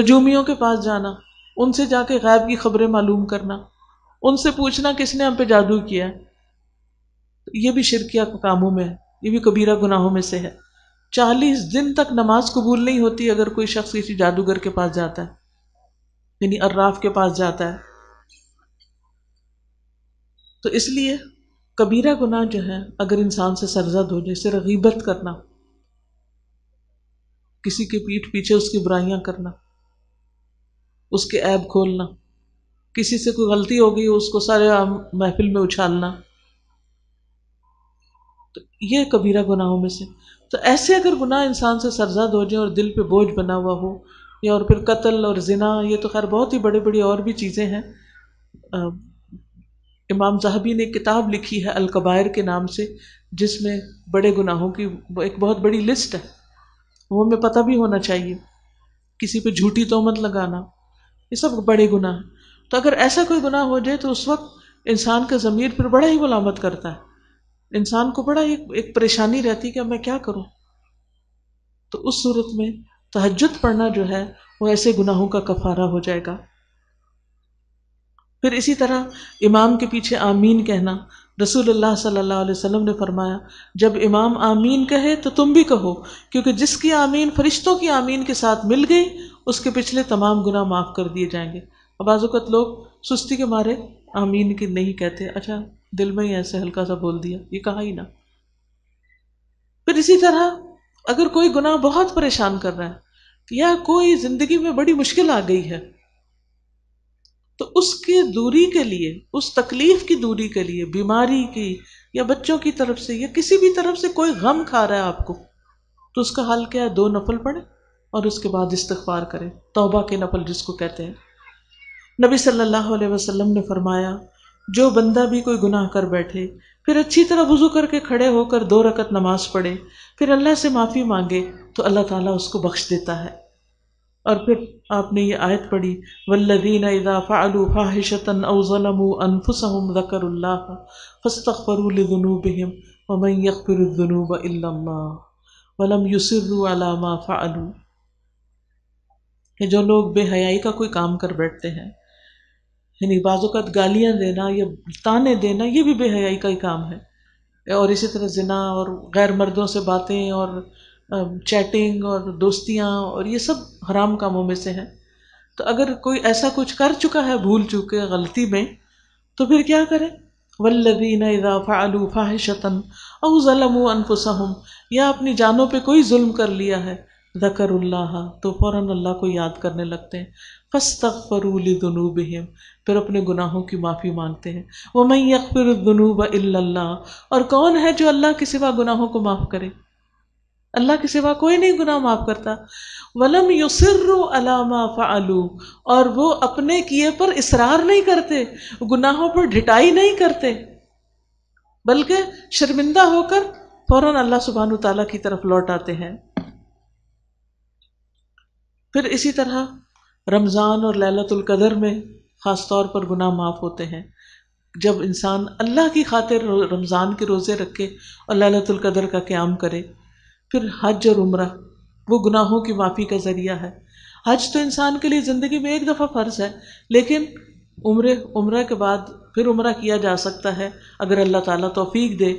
نجومیوں کے پاس جانا، ان سے جا کے غائب کی خبریں معلوم کرنا، ان سے پوچھنا کس نے ہم پہ جادو کیا ہے۔ یہ بھی شرکیہ کاموں میں ہے، یہ بھی کبیرہ گناہوں میں سے ہے۔ چالیس دن تک نماز قبول نہیں ہوتی اگر کوئی شخص کسی جادوگر کے پاس جاتا ہے یعنی اراف کے پاس جاتا ہے۔ تو اس لیے کبیرہ گناہ جو ہے اگر انسان سے سرزد ہو جائے اسے رغیبت کرنا، کسی کے پیٹھ پیچھے اس کی برائیاں کرنا، اس کے عیب کھولنا، کسی سے کوئی غلطی ہو گئی، اس کو سارے محفل میں اچھالنا یہ کبیرہ گناہوں میں سے۔ تو ایسے اگر گناہ انسان سے سرزاد ہو جائے اور دل پہ بوجھ بنا ہوا ہو، یا اور پھر قتل اور زنا، یہ تو خیر بہت ہی بڑے بڑی اور بھی چیزیں ہیں۔ امام صاحبی نے کتاب لکھی ہے القبائر کے نام سے، جس میں بڑے گناہوں کی ایک بہت بڑی لسٹ ہے۔ وہ ہمیں پتہ بھی ہونا چاہیے۔ کسی پہ جھوٹی تومت لگانا، یہ سب بڑے گناہ ہیں۔ تو اگر ایسا کوئی گناہ ہو جائے تو اس وقت انسان کا ضمیر پھر بڑا ہی ملامت کرتا ہے۔ انسان کو بڑا ایک پریشانی رہتی کہ اب میں کیا کروں؟ تو اس صورت میں تہجد پڑھنا جو ہے وہ ایسے گناہوں کا کفارہ ہو جائے گا۔ پھر اسی طرح امام کے پیچھے آمین کہنا۔ رسول اللہ صلی اللہ علیہ وسلم نے فرمایا، جب امام آمین کہے تو تم بھی کہو، کیونکہ جس کی آمین فرشتوں کی آمین کے ساتھ مل گئی، اس کے پچھلے تمام گناہ معاف کر دیے جائیں گے۔ اب بعض اوقات لوگ سستی کے مارے آمین کی نہیں کہتے۔ اچھا دل میں ہی ایسے ہلکا سا بول دیا، یہ کہا ہی نہ۔ پھر اسی طرح اگر کوئی گناہ بہت پریشان کر رہا ہے، یا کوئی زندگی میں بڑی مشکل آ گئی ہے، تو اس کی دوری کے لیے، اس تکلیف کی دوری کے لیے، بیماری کی یا بچوں کی طرف سے یا کسی بھی طرف سے کوئی غم کھا رہا ہے آپ کو، تو اس کا حل کیا ہے؟ دو نفل پڑھے اور اس کے بعد استغفار کرے توبہ کے نفل جس کو کہتے ہیں۔ نبی صلی اللہ علیہ وسلم نے فرمایا جو بندہ بھی کوئی گناہ کر بیٹھے، پھر اچھی طرح وضو کر کے کھڑے ہو کر دو رکت نماز پڑھے، پھر اللہ سے معافی مانگے تو اللہ تعالیٰ اس کو بخش دیتا ہے۔ اور پھر آپ نے یہ آیت پڑھی ولدین اذا فعلوا فاحشة او ظلموا انفسهم ذکر اللہ فاستغفروا لذنوبهم ومن يغفر الذنوب الا الله ولم يصروا على ما فعلوا۔ کہ جو لوگ بے حیائی کا کوئی کام کر بیٹھتے ہیں یعنی بعض اوقات گالیاں دینا، یا تانے دینا، یہ بھی بے حیائی کا ہی کام ہے۔ اور اسی طرح زنا اور غیر مردوں سے باتیں اور چیٹنگ اور دوستیاں اور یہ سب حرام کاموں میں سے ہیں۔ تو اگر کوئی ایسا کچھ کر چکا ہے، بھول چکے، غلطی میں، تو پھر کیا کرے ولدین اذا فعلوا فاحشة او ظلموا انفسهم یا اپنی جانوں پہ کوئی ظلم کر لیا ہے ذکر اللہ تو فوراً اللہ کو یاد کرنے لگتے ہیں۔ فاستغفروا لذنوبهم پھر اپنے گناہوں کی معافی مانگتے ہیں۔ ومن يغفر الذنوب الا اللہ، اور کون ہے جو اللہ کے سوا گناہوں کو معاف کرے؟ اللہ کے سوا کوئی نہیں گناہ معاف کرتا۔ ولم یسر علامہ فعلو اور وہ اپنے کیے پر اصرار نہیں کرتے، گناہوں پر ڈھٹائی نہیں کرتے، بلکہ شرمندہ ہو کر فوراً اللہ سبحان تعالیٰ کی طرف لوٹ آتے ہیں۔ پھر اسی طرح رمضان اور للت القدر میں خاص طور پر گناہ معاف ہوتے ہیں۔ جب انسان اللہ کی خاطر رمضان کے روزے رکھے اور للت القدر کا قیام کرے، پھر حج اور عمرہ وہ گناہوں کی معافی کا ذریعہ ہے۔ حج تو انسان کے لیے زندگی میں ایک دفعہ فرض ہے، لیکن عمر عمرہ کے بعد پھر عمرہ کیا جا سکتا ہے اگر اللہ تعالیٰ توفیق دے۔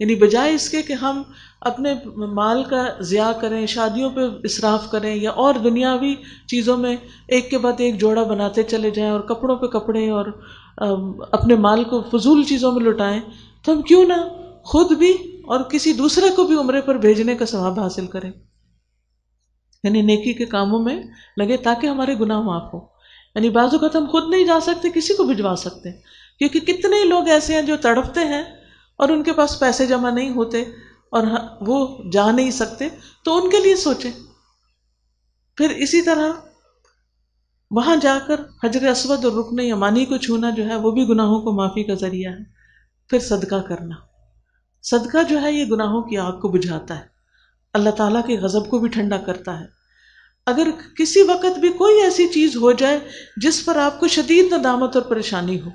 یعنی بجائے اس کے کہ ہم اپنے مال کا ضیاع کریں، شادیوں پہ اصراف کریں یا اور دنیاوی چیزوں میں ایک کے بعد ایک جوڑا بناتے چلے جائیں اور کپڑوں پہ کپڑے اور اپنے مال کو فضول چیزوں میں لٹائیں، تو ہم کیوں نہ خود بھی اور کسی دوسرے کو بھی عمرے پر بھیجنے کا ثواب حاصل کریں۔ یعنی نیکی کے کاموں میں لگے تاکہ ہمارے گناہ معاف ہو یعنی بعض اوقات ہم خود نہیں جا سکتے، کسی کو بھجوا سکتے، کیونکہ کتنے لوگ ایسے ہیں جو تڑپتے ہیں اور ان کے پاس پیسے جمع نہیں ہوتے اور وہ جا نہیں سکتے، تو ان کے لیے سوچیں۔ پھر اسی طرح وہاں جا کر حجر اسود اور رکن یمانی کو چھونا جو ہے، وہ بھی گناہوں کو معافی کا ذریعہ ہے۔ پھر صدقہ کرنا۔ صدقہ جو ہے، یہ گناہوں کی آگ کو بجھاتا ہے۔ اللہ تعالیٰ کے غضب کو بھی ٹھنڈا کرتا ہے۔ اگر کسی وقت بھی کوئی ایسی چیز ہو جائے جس پر آپ کو شدید ندامت اور پریشانی ہو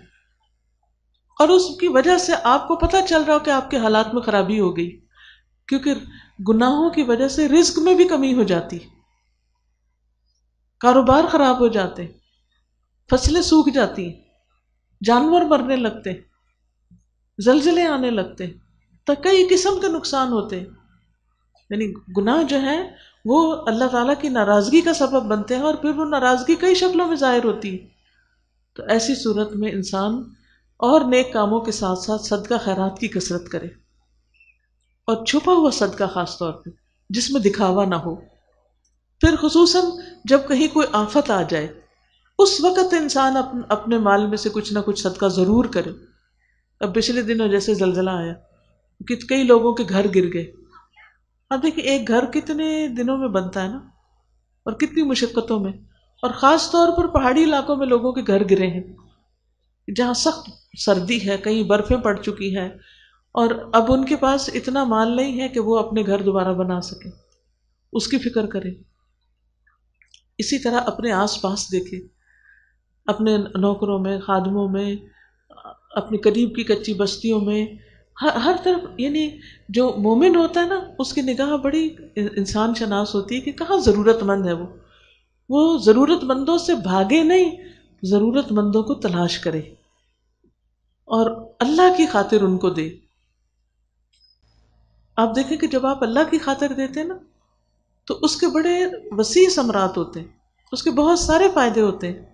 اور اس کی وجہ سے آپ کو پتہ چل رہا ہو کہ آپ کے حالات میں خرابی ہو گئی، کیونکہ گناہوں کی وجہ سے رزق میں بھی کمی ہو جاتی۔ کاروبار خراب ہو جاتے، فصلیں سوکھ جاتی، جانور مرنے لگتے، زلزلے آنے لگتے، تو کئی قسم کے نقصان ہوتے۔ یعنی گناہ جو ہے وہ اللہ تعالیٰ کی ناراضگی کا سبب بنتے ہیں اور پھر وہ ناراضگی کئی شکلوں میں ظاہر ہوتی۔ ہے تو ایسی صورت میں انسان اور نیک کاموں کے ساتھ ساتھ صدقہ خیرات کی کثرت کرے اور چھپا ہوا صدقہ خاص طور پہ جس میں دکھاوا نہ ہو۔ پھر خصوصاً جب کہیں کوئی آفت آ جائے، اس وقت انسان اپنے مال میں سے کچھ نہ کچھ صدقہ ضرور کرے۔ اب پچھلے دنوں جیسے زلزلہ آیا کہ کئی لوگوں کے گھر گر گئے۔ اب دیکھیں ایک گھر کتنے دنوں میں بنتا ہے نا؟ اور کتنی مشقتوں میں۔ اور خاص طور پر پہاڑی علاقوں میں لوگوں کے گھر گرے ہیں، جہاں سخت سردی ہے کہیں برفیں پڑ چکی ہے اور اب ان کے پاس اتنا مال نہیں ہے کہ وہ اپنے گھر دوبارہ بنا سکے اس کی فکر کرے اسی طرح اپنے آس پاس دیکھے اپنے نوکروں میں، خادموں میں، اپنی قریب کی کچی بستیوں میں۔ ہر طرف یعنی جو مومن ہوتا ہے نا، اس کی نگاہ بڑی انسان شناس ہوتی ہے کہ کہاں ضرورت مند ہے وہ۔ وہ ضرورت مندوں سے بھاگے نہیں، ضرورت مندوں کو تلاش کرے۔ اور اللہ کی خاطر ان کو دے۔ آپ دیکھیں کہ جب آپ اللہ کی خاطر دیتے نا، تو اس کے بڑے وسیع ثمرات ہوتے ہیں، اس کے بہت سارے فائدے ہوتے ہیں۔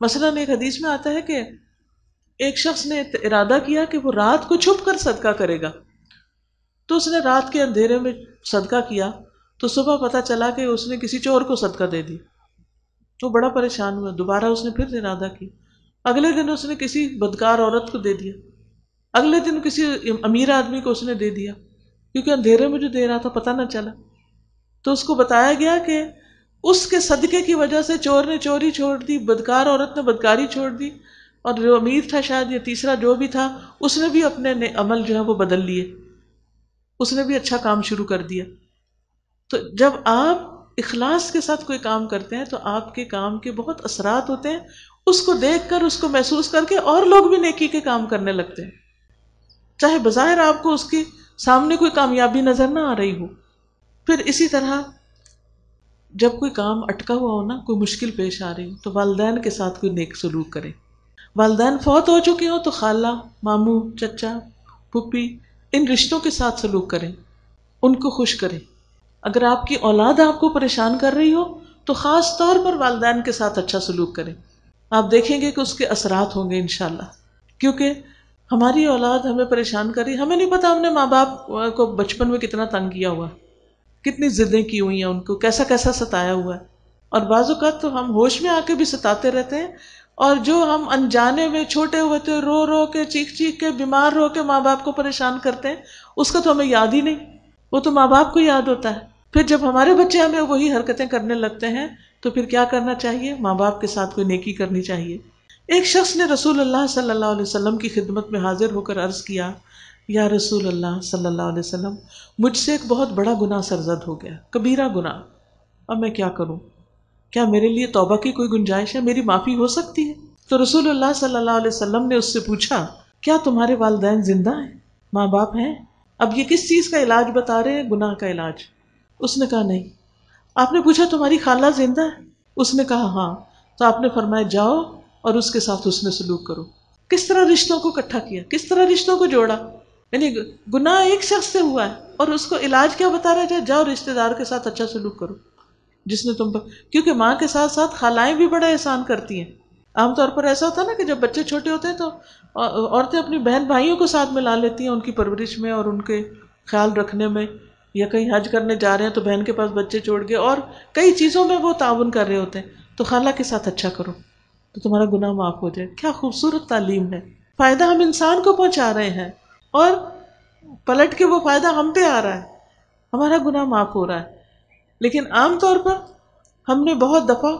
مثلاً ایک حدیث میں آتا ہے کہ ایک شخص نے ارادہ کیا کہ وہ رات کو چھپ کر صدقہ کرے گا۔ تو اس نے رات کے اندھیرے میں صدقہ کیا، تو صبح پتا چلا کہ اس نے کسی چور کو صدقہ دے دی تو بڑا پریشان ہوا، دوبارہ اس نے پھر ارادہ کی اگلے دن اس نے کسی بدکار عورت کو دے دیا۔ اگلے دن کسی امیر آدمی کو اس نے دے دیا۔ کیونکہ اندھیرے میں جو دے رہا تھا، پتہ نہ چلا۔ تو اس کو بتایا گیا کہ اس کے صدقے کی وجہ سے چور نے چوری چھوڑ دی، بدکار عورت نے بدکاری چھوڑ دی۔ اور جو امیر تھا شاید، یا تیسرا جو بھی تھا، اس نے بھی اپنے عمل جو ہے وہ بدل لیے۔ اس نے بھی اچھا کام شروع کر دیا۔ تو جب آپ اخلاص کے ساتھ کوئی کام کرتے ہیں، تو آپ کے کام کے بہت اثرات ہوتے ہیں۔ اس کو دیکھ کر، اس کو محسوس کر کے اور لوگ بھی نیکی کے کام کرنے لگتے ہیں۔ چاہے بظاہر آپ کو اس کے سامنے کوئی کامیابی نظر نہ آ رہی ہو، پھر اسی طرح جب کوئی کام اٹکا ہوا ہو نا، کوئی مشکل پیش آ رہی ہو، تو والدین کے ساتھ کوئی نیک سلوک کرے والدین فوت ہو چکے ہوں تو خالہ، ماموں، چچا پھپھی ان رشتوں کے ساتھ سلوک کریں۔ ان کو خوش کریں۔ اگر آپ کی اولاد آپ کو پریشان کر رہی ہو، تو خاص طور پر والدین کے ساتھ اچھا سلوک کریں۔ آپ دیکھیں گے کہ اس کے اثرات ہوں گے انشاءاللہ۔ کیونکہ ہماری اولاد ہمیں پریشان کر رہی ہمیں نہیں پتا ہم نے ماں باپ کو بچپن میں کتنا تنگ کیا ہوا کتنی ضدیں کی ہوئی ہیں ان کو، کیسا کیسا ستایا ہوا ہے۔ اور بعض اوقات تو ہم ہوش میں آ کے بھی ستاتے رہتے ہیں۔ اور جو ہم انجانے میں چھوٹے ہوئے تھے، رو رو کے، چیخ چیخ کے، بیمار ہو کے ماں باپ کو پریشان کرتے ہیں، اس کا تو ہمیں یاد ہی نہیں۔ وہ تو ماں باپ کو یاد ہوتا ہے۔ پھر جب ہمارے بچے ہمیں وہی حرکتیں کرنے لگتے ہیں تو پھر کیا کرنا چاہیے؟ ماں باپ کے ساتھ کوئی نیکی کرنی چاہیے۔ ایک شخص نے رسول اللہ صلی اللہ علیہ وسلم کی خدمت میں حاضر ہو کر عرض کیا، یا رسول اللہ صلی اللہ علیہ وسلم، مجھ سے ایک بہت بڑا گناہ سرزد ہو گیا، کبیرہ گناہ۔ اب میں کیا کروں؟ کیا میرے لیے توبہ کی کوئی گنجائش ہے؟ میری معافی ہو سکتی ہے؟ تو رسول اللہ صلی اللہ علیہ وسلم نے اس سے پوچھا، کیا تمہارے والدین زندہ ہیں؟ ماں باپ ہیں؟ اب یہ کس چیز کا علاج بتا رہے ہیں؟ گناہ کا علاج؟ اس نے کہا، نہیں آپ نے پوچھا تمہاری خالہ زندہ ہے؟ اس نے کہا ہاں۔ تو آپ نے فرمایا جاؤ اور اس کے ساتھ اس نے سلوک کرو۔ کس طرح رشتوں کو اکٹھا کیا؟ کس طرح رشتوں کو جوڑا؟ یعنی گناہ ایک شخص سے ہوا ہے اور اس کو علاج کیا بتا رہا جائے؟ جاؤ رشتے دار کے ساتھ اچھا سلوک کرو۔ جس نے تم پر کیونکہ ماں کے ساتھ ساتھ خالائیں بھی بڑا احسان کرتی ہیں۔ عام طور پر ایسا ہوتا ہے نا کہ جب بچے چھوٹے ہوتے ہیں تو عورتیں اپنی بہن بھائیوں کو ساتھ ملا لیتی ہیں ان کی پرورش میں اور ان کے خیال رکھنے میں۔ یا کہیں حج کرنے جا رہے ہیں تو بہن کے پاس بچے چھوڑ گئے اور کئی چیزوں میں وہ تعاون کر رہے ہوتے ہیں۔ تو خالہ کے ساتھ اچھا کرو تو تمہارا گناہ معاف ہو جائے۔ کیا خوبصورت تعلیم ہے۔ فائدہ ہم انسان کو پہنچا رہے ہیں اور پلٹ کے وہ فائدہ ہم پہ آ رہا ہے۔ ہمارا گناہ معاف ہو رہا ہے۔ لیکن عام طور پر ہم نے بہت دفعہ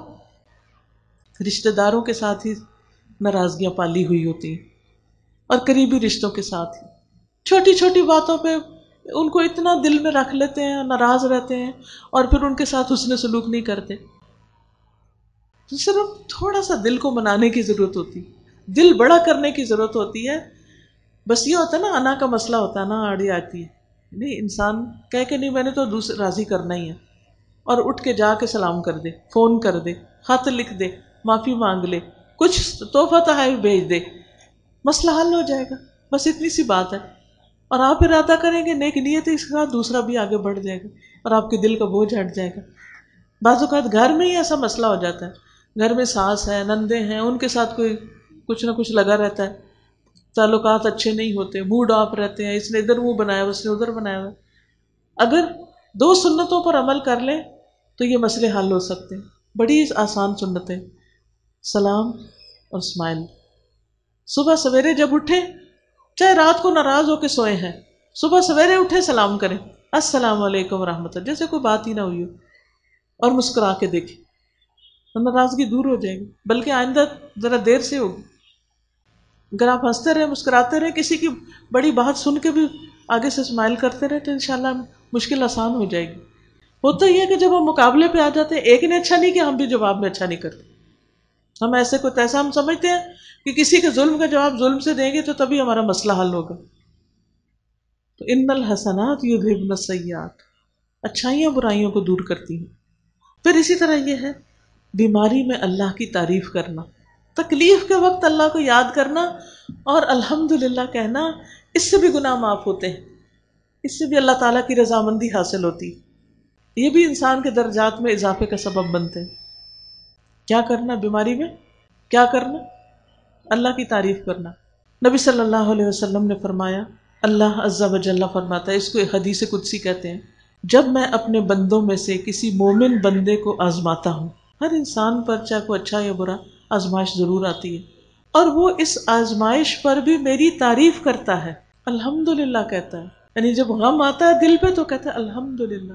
رشتے داروں کے ساتھ ہی ناراضگیاں پالی ہوئی ہوتی ہیں اور قریبی رشتوں کے ساتھ ہی۔ چھوٹی چھوٹی باتوں پہ ان کو اتنا دل میں رکھ لیتے ہیں، ناراض رہتے ہیں اور پھر ان کے ساتھ حسن سلوک نہیں کرتے۔ تو صرف تھوڑا سا دل کو منانے کی ضرورت ہوتی۔ دل بڑا کرنے کی ضرورت ہوتی ہے۔ بس یہ ہوتا ہے نا، انا کا مسئلہ ہوتا ہے نا، آڑی آتی ہے۔ نہیں، انسان کہہ کہ نہیں، میں نے تو دوسرے راضی کرنا ہی ہے۔ اور اٹھ کے جا کے سلام کر دے، فون کر دے، خط لکھ دے، معافی مانگ لے، کچھ تحفہ تحائف بھیج دے۔ مسئلہ حل ہو جائے گا۔ بس اتنی سی بات ہے۔ اور آپ ارادہ کریں گے نیک نیت اس کے بعد دوسرا بھی آگے بڑھ جائے گا اور آپ کے دل کا بوجھ ہٹ جائے گا۔ بعض اوقات گھر میں ہی ایسا مسئلہ ہو جاتا ہے۔ گھر میں سانس ہے نندے ہیں، ان کے ساتھ کوئی کچھ نہ کچھ لگا رہتا ہے۔ تعلقات اچھے نہیں ہوتے موڈ آف رہتے ہیں، اس نے ادھر منہ بنایا ہوا اس نے ادھر بنایا۔ ہوا اگر دو سنتوں پر عمل کر لیں تو یہ مسئلے حل ہو سکتے ہیں۔ بڑی آسان سنتیں۔ سلام اور اسمائل۔ صبح سویرے جب اٹھے چاہے رات کو ناراض ہو کے سوئے ہیں۔ صبح سویرے اٹھے، سلام کریں۔ السلام علیکم و رحمۃ اللہ۔ جیسے کوئی بات ہی نہ ہوئی ہو۔ اور مسکرا کے دیکھیں۔ ناراضگی دور ہو جائے گی۔ بلکہ آئندہ ذرا دیر سے ہوگی۔ اگر آپ ہنستے رہے مسکراتے رہے کسی کی بڑی بات سن کے بھی آگے سے اسمائل کرتے رہے تو انشاءاللہ مشکل آسان ہو جائے گی۔ ہوتا ہی ہے کہ جب ہم مقابلے پہ آ جاتے ہیں، ایک نے اچھا نہیں کیا، ہم بھی جواب میں اچھا نہیں کرتے۔ ہم ایسے کو ایسا ہم سمجھتے ہیں کہ کسی کے ظلم کا جواب ظلم سے دیں گے تو تبھی ہمارا مسئلہ حل ہوگا۔ تو ان الحسنات یو سیاحت اچھائیاں برائیوں کو دور کرتی ہیں۔ پھر اسی طرح یہ ہے، بیماری میں اللہ کی تعریف کرنا۔ تکلیف کے وقت اللہ کو یاد کرنا اور الحمد للہ کہنا، اس سے بھی گناہ معاف ہوتے ہیں۔ اس سے بھی اللہ تعالیٰ کی رضامندی حاصل ہوتی۔ یہ بھی انسان کے درجات میں اضافے کا سبب بنتے ہیں۔ کیا کرنا بیماری میں؟ کیا کرنا؟ اللہ کی تعریف کرنا۔ نبی صلی اللہ علیہ وسلم نے فرمایا، اللہ عزا وجل فرماتا ہے، اس کو ایک حدیث قدسی کہتے ہیں، جب میں اپنے بندوں میں سے کسی مومن بندے کو آزماتا ہوں، ہر انسان پر چاہے کو اچھا یا برا آزمائش ضرور آتی ہے، اور وہ اس آزمائش پر بھی میری تعریف کرتا ہے۔ الحمد للہ کہتا ہے۔ یعنی جب غم آتا ہے دل پہ تو کہتا ہے الحمد للہ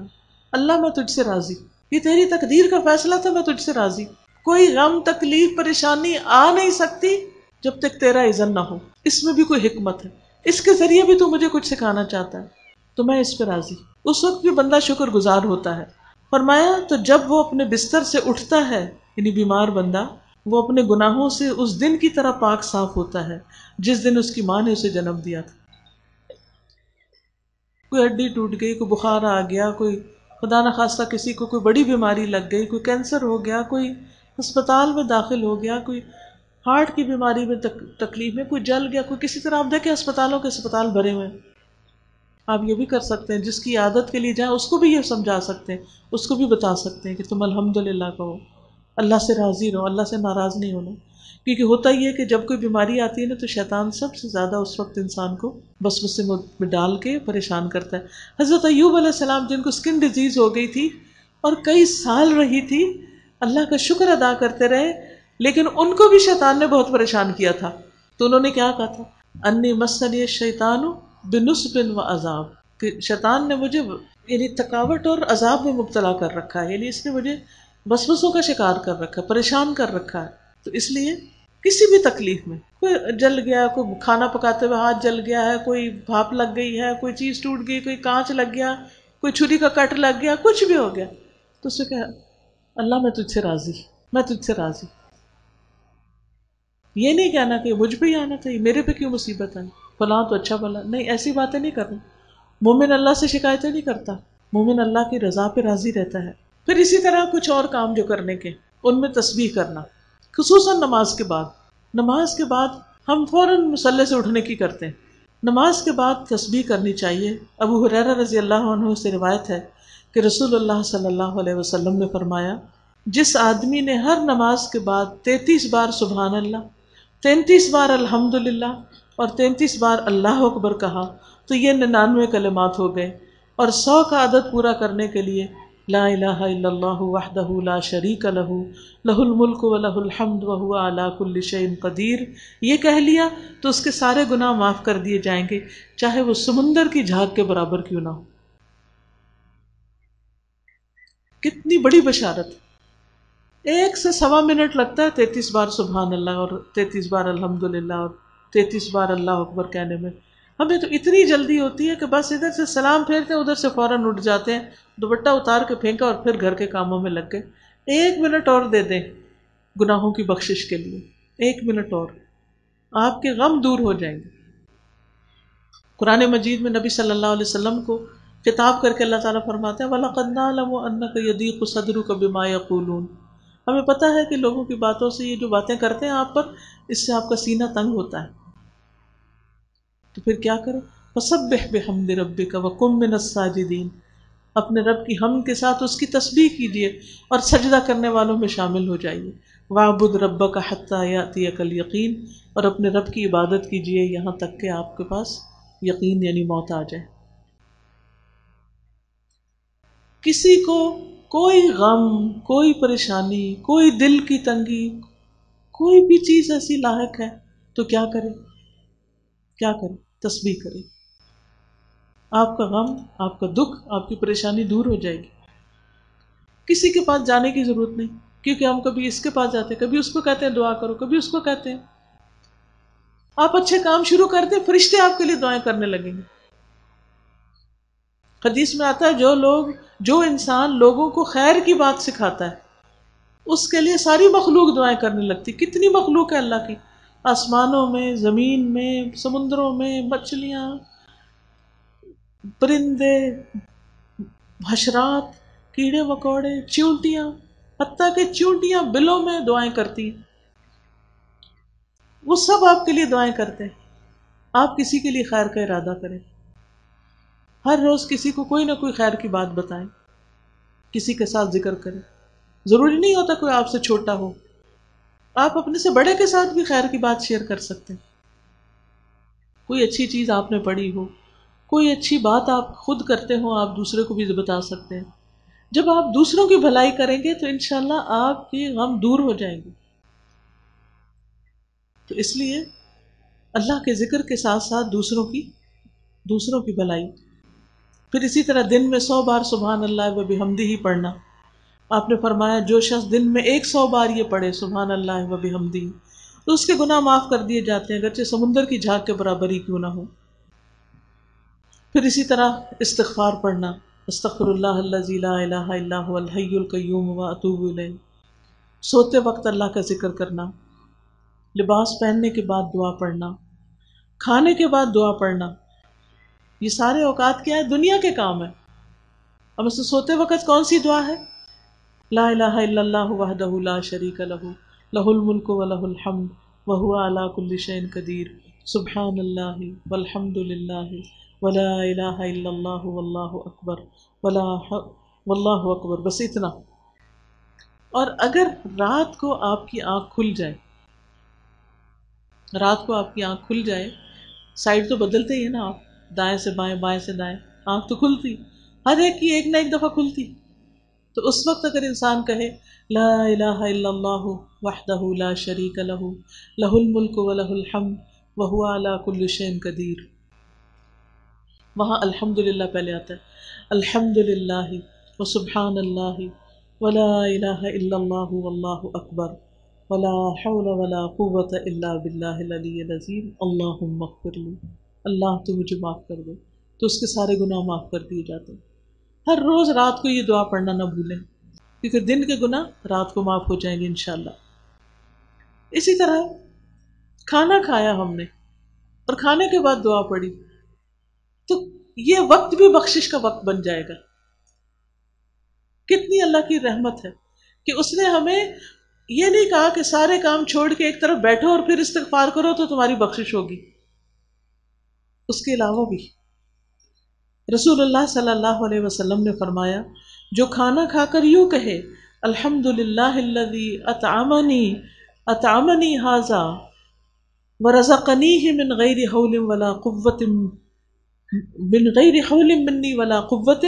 اللہ میں تجھ سے راضی۔ یہ تیری تقدیر کا فیصلہ تھا، میں تجھ سے راضی۔ کوئی غم، تکلیف، پریشانی آ نہیں سکتی۔ جب تک تیرا عزن نہ ہو۔ اس میں بھی کوئی حکمت ہے۔ اس کے ذریعے بھی تو مجھے کچھ سکھانا چاہتا ہے۔ تو میں اس پہ راضی۔ اس وقت بھی بندہ شکر گزار ہوتا ہے۔ فرمایا، تو جب وہ اپنے بستر سے اٹھتا ہے یعنی بیمار بندہ، وہ اپنے گناہوں سے اس دن کی طرح پاک صاف ہوتا ہے، جس دن اس کی ماں نے اسے جنم دیا تھا۔ کوئی ہڈی ٹوٹ گئی، کوئی بخار آ گیا، کوئی خدا نخواستہ کسی کو کوئی بڑی بیماری لگ گئی، کوئی کینسر ہو گیا، کوئی اسپتال میں داخل ہو گیا، کوئی ہارٹ کی بیماری میں تکلیف میں کوئی جل گیا، کوئی کسی طرح، آپ دیکھیں اسپتالوں کے اسپتال بھرے ہوئے آپ یہ بھی کر سکتے ہیں، جس کی عادت کے لیے جائیں، اس کو بھی یہ سمجھا سکتے ہیں، اس کو بھی بتا سکتے ہیں کہ تم الحمد للہ کہو۔ اللہ سے راضی رہو، اللہ سے ناراض نہیں ہونا۔ کیونکہ ہوتا ہی ہے کہ جب کوئی بیماری آتی ہے نا، تو شیطان سب سے زیادہ اس وقت انسان کو بس بس میں ڈال کے پریشان کرتا ہے۔ حضرت ایوب علیہ السلام، جن کو اسکن ڈیزیز ہو گئی تھی اور کئی سال رہی تھی، اللہ کا شکر ادا کرتے رہے۔ لیکن ان کو بھی شیطان نے بہت پریشان کیا تھا۔ تو انہوں نے کیا کہا تھا؟ انی مسن شیطان بنس بن و عذاب کہ شیطان نے مجھے یعنی تھکاوٹ اور عذاب میں مبتلا کر رکھا ہے یعنی اس نے مجھے بس بسوں کا شکار کر رکھا ہے، پریشان کر رکھا ہے۔ تو اس لیے کسی بھی تکلیف میں کوئی جل گیا، کوئی کھانا پکاتے ہوئے ہاتھ جل گیا ہے، کوئی بھاپ لگ گئی ہے، کوئی چیز ٹوٹ گئی، کوئی کانچ لگ گیا، کوئی چھری کا کٹ لگ گیا، کچھ بھی ہو گیا۔ تو اسے کہ اللہ میں تجھ سے راضی، میں تجھ سے راضی۔ یہ نہیں کہنا کہ مجھ پہ ہی آنا چاہیے میرے پہ کیوں مصیبت ہے فلاں تو اچھا بلا نہیں، ایسی باتیں نہیں کرنا مومن اللہ سے شکایتیں نہیں کرتا۔ مومن اللہ کی رضا پہ راضی رہتا ہے۔ پھر اسی طرح کچھ اور کام جو کرنے کے، ان میں تسبیح کرنا۔ خصوصاً نماز کے بعد۔ نماز کے بعد ہم فوراً مسلح سے اٹھنے کی کرتے ہیں۔ نماز کے بعد تسبیح کرنی چاہیے۔ ابو حریر رضی اللہ عنہ سے روایت ہے کہ رسول اللہ صلی اللہ علیہ وسلم نے فرمایا، جس آدمی نے ہر نماز کے بعد تینتیس بار سبحان اللہ تینتیس بار الحمد للہ اور تینتیس بار اللہ اکبر کہا تو یہ ننانوے کلمات ہو گئے اور سو کا عدد پورا کرنے کے لیے لا الہ الا اللہ وحدہ لا شریک لہ لہ الملک و لہ الحمد وهو علی کل شیء قدیر۔ یہ کہہ لیا تو اس کے سارے گناہ معاف کر دیے جائیں گے، چاہے وہ سمندر کی جھاگ کے برابر کیوں نہ ہو۔ کتنی بڑی بشارت۔ ایک سے سوا منٹ لگتا ہے تینتیس بار سبحان اللہ اور تینتیس بار الحمد للہ اور تینتیس بار اللہ اکبر کہنے میں۔ ہمیں تو اتنی جلدی ہوتی ہے کہ بس ادھر سے سلام پھیرتے ہیں، ادھر سے فوراً اٹھ جاتے ہیں، دوپٹہ اتار کے پھینکا اور پھر گھر کے کاموں میں لگ گئے۔ ایک منٹ اور دے دیں گناہوں کی بخشش کے لیے۔ ایک منٹ اور۔ آپ کے غم دور ہو جائیں گے۔ قرآن مجید میں نبی صلی اللہ علیہ وسلم کو کتاب کر کے اللہ تعالیٰ فرماتے ہیں، وَلَقَدْ صَدْرُكَ بِمَا يَقُولُونَ۔ ہمیں پتہ ہے کہ لوگوں کی باتوں سے یہ جو باتیں کرتے ہیں آپ پر، اس سے آپ کا سینہ تنگ ہوتا ہے۔ تو پھر کیا کرو؟ سب بحمد رب کا وکم من الساجدین۔ اپنے رب کی ہم کے ساتھ اس کی تسبیح کیجیے اور سجدہ کرنے والوں میں شامل ہو جائیے۔ وابد رب کا حتیٰ یاتی عقل یقین اور اپنے رب کی عبادت کیجیے یہاں تک کہ آپ کے پاس یقین یعنی موت آ جائے۔ کسی کو کوئی غم، کوئی پریشانی، کوئی دل کی تنگی، کوئی بھی چیز ایسی لاحق ہے، تو کیا کرے؟ کیا کرے؟ تسبیح کرے۔ آپ کا غم، آپ کا دکھ، آپ کی پریشانی دور ہو جائے گی۔ کسی کے پاس جانے کی ضرورت نہیں، کیونکہ ہم کبھی اس کے پاس جاتے ہیں، کبھی اس کو کہتے ہیں دعا کرو، کبھی اس کو کہتے ہیں۔ آپ اچھے کام شروع کر دیں، فرشتے آپ کے لیے دعائیں کرنے لگیں گے۔ حدیث میں آتا ہے، جو لوگ جو انسان لوگوں کو خیر کی بات سکھاتا ہے، اس کے لیے ساری مخلوق دعائیں کرنے لگتی۔ کتنی مخلوق ہے اللہ کی؟ آسمانوں میں، زمین میں، سمندروں میں، مچھلیاں، پرندے، حشرات، کیڑے مکوڑے چونٹیاں حتیٰ کہ چونٹیاں بلوں میں دعائیں کرتی ہیں۔ وہ سب آپ کے لیے دعائیں کرتے ہیں۔ آپ کسی کے لیے خیر کا ارادہ کریں۔ ہر روز کسی کو کوئی نہ کوئی خیر کی بات بتائیں، کسی کے ساتھ ذکر کریں۔ ضروری نہیں ہوتا کوئی آپ سے چھوٹا ہو۔ آپ اپنے سے بڑے کے ساتھ بھی خیر کی بات شیئر کر سکتے ہیں۔ کوئی اچھی چیز آپ نے پڑھی ہو، کوئی اچھی بات آپ خود کرتے ہو آپ دوسرے کو بھی بتا سکتے ہیں۔ جب آپ دوسروں کی بھلائی کریں گے تو انشاءاللہ آپ کے غم دور ہو جائیں گے۔ تو اس لیے اللہ کے ذکر کے ساتھ ساتھ دوسروں کی دوسروں کی بھلائی۔ پھر اسی طرح دن میں سو بار سبحان اللہ و بحمدی ہی پڑھنا۔ آپ نے فرمایا، جو شخص دن میں ایک سو بار یہ پڑھے، سبحان اللہ و بحمدی۔ تو اس کے گناہ معاف کر دیے جاتے ہیں، اگرچہ سمندر کی جھاگ کے برابر ہی کیوں نہ ہو۔ پھر اسی طرح استغفار پڑھنا۔ استغفر اللہ اللہ لا الہ الا هو الحی القیوم و اتوب الیہ۔ سوتے وقت اللہ کا ذکر کرنا۔ لباس پہننے کے بعد دعا پڑھنا۔ کھانے کے بعد دعا پڑھنا۔ یہ سارے اوقات کیا ہے؟ دنیا کے کام ہے اب اسے سوتے وقت کون سی دعا ہے؟ لا الہ الا اللہ وحدہ لا شریک لہ لہ الملک و لہ الحمد وهو على كل شيء قدیر۔ سبحان اللہ والحمد للہ ولا الہ الا اللہ واللہ اکبر ولا واللہ اکبر۔ بس اتنا۔ اور اگر رات کو آپ کی آنکھ کھل جائے، رات کو آپ کی آنکھ کھل جائے، سائڈ تو بدلتے ہی ہے نا آپ۔ دائیں سے بائیں بائیں سے دائیں۔ آنکھ تو کھلتی۔ ہر ایک کی ایک نہ ایک دفعہ کھلتی۔ تو اس وقت اگر انسان کہے، لا الہ الا اللہ وحدہ لا شریک لہ لہ الملک و لہ الحمد وهو على كل شيء قدیر۔ وہاں الحمد للہ پہلے آتا ہے۔ الحمد للہ و سبحان اللہ ولا الہ الا اللہ واللہ اکبر ولا حول ولا قوة الا باللہ العلی العظیم۔ اللہم اغفر لی۔ اللہ تو مجھے معاف کر دے، تو اس کے سارے گناہ معاف کر دیے جاتے ہیں۔ ہر روز رات کو یہ دعا پڑھنا نہ بھولیں، کیونکہ دن کے گناہ رات کو معاف ہو جائیں گے انشاءاللہ۔ اسی طرح کھانا کھایا ہم نے اور کھانے کے بعد دعا پڑھی، تو یہ وقت بھی بخشش کا وقت بن جائے گا۔ کتنی اللہ کی رحمت ہے کہ اس نے ہمیں یہ نہیں کہا کہ سارے کام چھوڑ کے ایک طرف بیٹھو اور پھر استغفار کرو تو تمہاری بخشش ہوگی۔ اس کے علاوہ بھی۔ رسول اللہ صلی اللہ علیہ وسلم نے فرمایا، جو کھانا کھا کر یوں کہے الحمد للہ اطعمنی اطعمنی حاضا و رضا قنی من غیر حول ولا قوت من غیر حول منی ولا قوت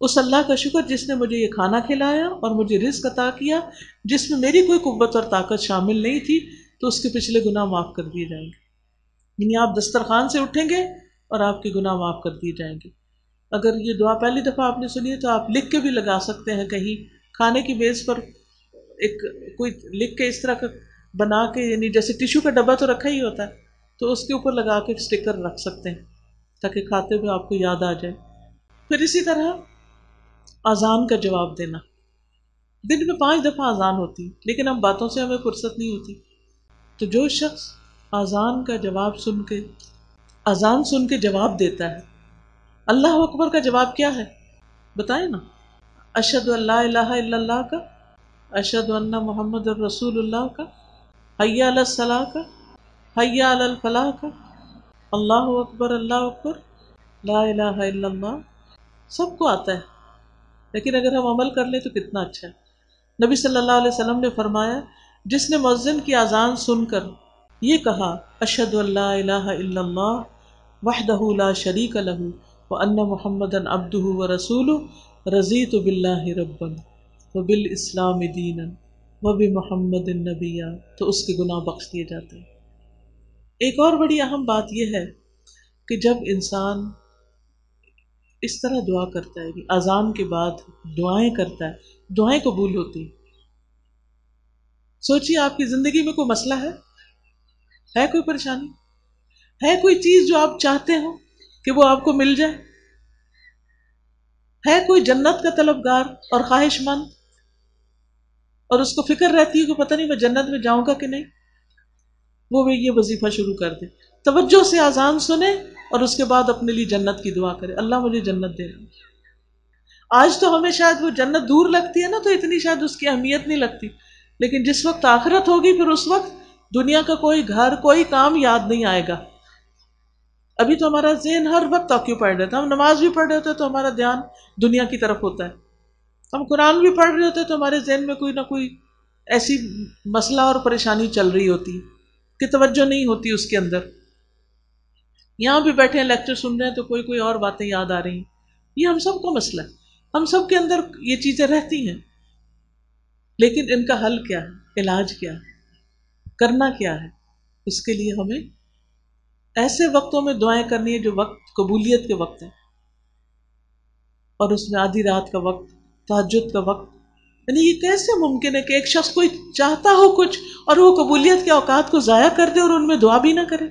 اس اللہ کا شکر جس نے مجھے یہ کھانا کھلایا اور مجھے رزق عطا کیا، جس میں میری کوئی قوت اور طاقت شامل نہیں تھی، تو اس کے پچھلے گناہ معاف کر دیے جائیں گے۔ یعنی آپ دسترخوان سے اٹھیں گے اور آپ کے گناہ معاف کر دیے جائیں گے۔ اگر یہ دعا پہلی دفعہ آپ نے سنی ہے تو آپ لکھ کے بھی لگا سکتے ہیں کہیں کھانے کی بیس پر ایک کوئی لکھ کے اس طرح کا بنا کے یعنی جیسے ٹیشو کا ڈبہ تو رکھا ہی ہوتا ہے، تو اس کے اوپر لگا کے اسٹیکر رکھ سکتے ہیں تاکہ کھاتے ہوئے آپ کو یاد آ جائے۔ پھر اسی طرح اذان کا جواب دینا۔ دن میں پانچ دفعہ اذان ہوتی، لیکن ہم باتوں سے ہمیں فرصت نہیں ہوتی۔ تو جو شخص اذان کا جواب سن کے اذان سن کے جواب دیتا ہے۔ اللہ اکبر کا جواب کیا ہے؟ بتائیں نا۔ اشد اللہ الہ الا اللہ کا اشد اللہ محمد الرسول اللہ کا، حیا الصلاح کا، حیا الفلاح کا۔ اللہ اکبر اللہ اکبر، لا الہ الا اللہ۔ سب کو آتا ہے۔ لیکن اگر ہم عمل کر لیں تو کتنا اچھا ہے۔ نبی صلی اللہ علیہ وسلم نے فرمایا، جس نے مؤذن کی اذان سن کر یہ کہا اشد اللہ الہ الا اللہ وحدہ لا شریک له وان محمد عبدہ و رسول رضیت باللہ ربا وبالاسلام دینا وبمحمد النبیہ. تو اس کے گناہ بخش دیے جاتے ہیں۔ ایک اور بڑی اہم بات یہ ہے کہ جب انسان اس طرح دعا کرتا ہے اذان کے بعد دعائیں کرتا ہے، دعائیں قبول ہوتی سوچیے آپ کی زندگی میں کوئی مسئلہ ہے؟ ہے کوئی پریشانی؟ ہے کوئی چیز جو آپ چاہتے ہو کہ وہ آپ کو مل جائے؟ ہے کوئی جنت کا طلبگار اور خواہش مند؟ اور اس کو فکر رہتی ہے کہ پتہ نہیں میں جنت میں جاؤں گا کہ نہیں؟ وہ بھی یہ وظیفہ شروع کر دے۔ توجہ سے آزان سنے اور اس کے بعد اپنے لیے جنت کی دعا کرے۔ اللہ مجھے جنت دے۔ آج تو ہمیں شاید وہ جنت دور لگتی ہے نا تو اتنی شاید اس کی اہمیت نہیں لگتی۔ لیکن جس وقت آخرت ہوگی پھر اس وقت دنیا کا کوئی گھر، کوئی کام یاد نہیں آئے گا۔ ابھی تو ہمارا ذہن ہر وقت آکیوپائڈ رہتا ہے۔ ہم نماز بھی پڑھ رہے ہوتے تو ہمارا دھیان دنیا کی طرف ہوتا ہے۔ ہم قرآن بھی پڑھ رہے ہوتے تو ہمارے ذہن میں کوئی نہ کوئی ایسی مسئلہ اور پریشانی چل رہی ہوتی کہ توجہ نہیں ہوتی اس کے اندر۔ یہاں بھی بیٹھے ہیں لیکچر سن رہے ہیں تو کوئی کوئی اور باتیں یاد آ رہی ہیں۔ یہ ہم سب کو مسئلہ ہے۔ ہم سب کے اندر یہ چیزیں رہتی ہیں۔ لیکن ان کا حل کیا ہے؟ علاج کیا ہے؟ کرنا کیا ہے؟ اس کے لیے ہمیں ایسے وقتوں میں دعائیں کرنی ہے جو وقت، قبولیت کے وقت ہیں۔ اور اس میں آدھی رات کا وقت تحجد کا وقت یعنی یہ کیسے ممکن ہے کہ ایک شخص کوئی چاہتا ہو کچھ اور وہ قبولیت کے اوقات کو ضائع کر دے اور ان میں دعا بھی نہ کرے؟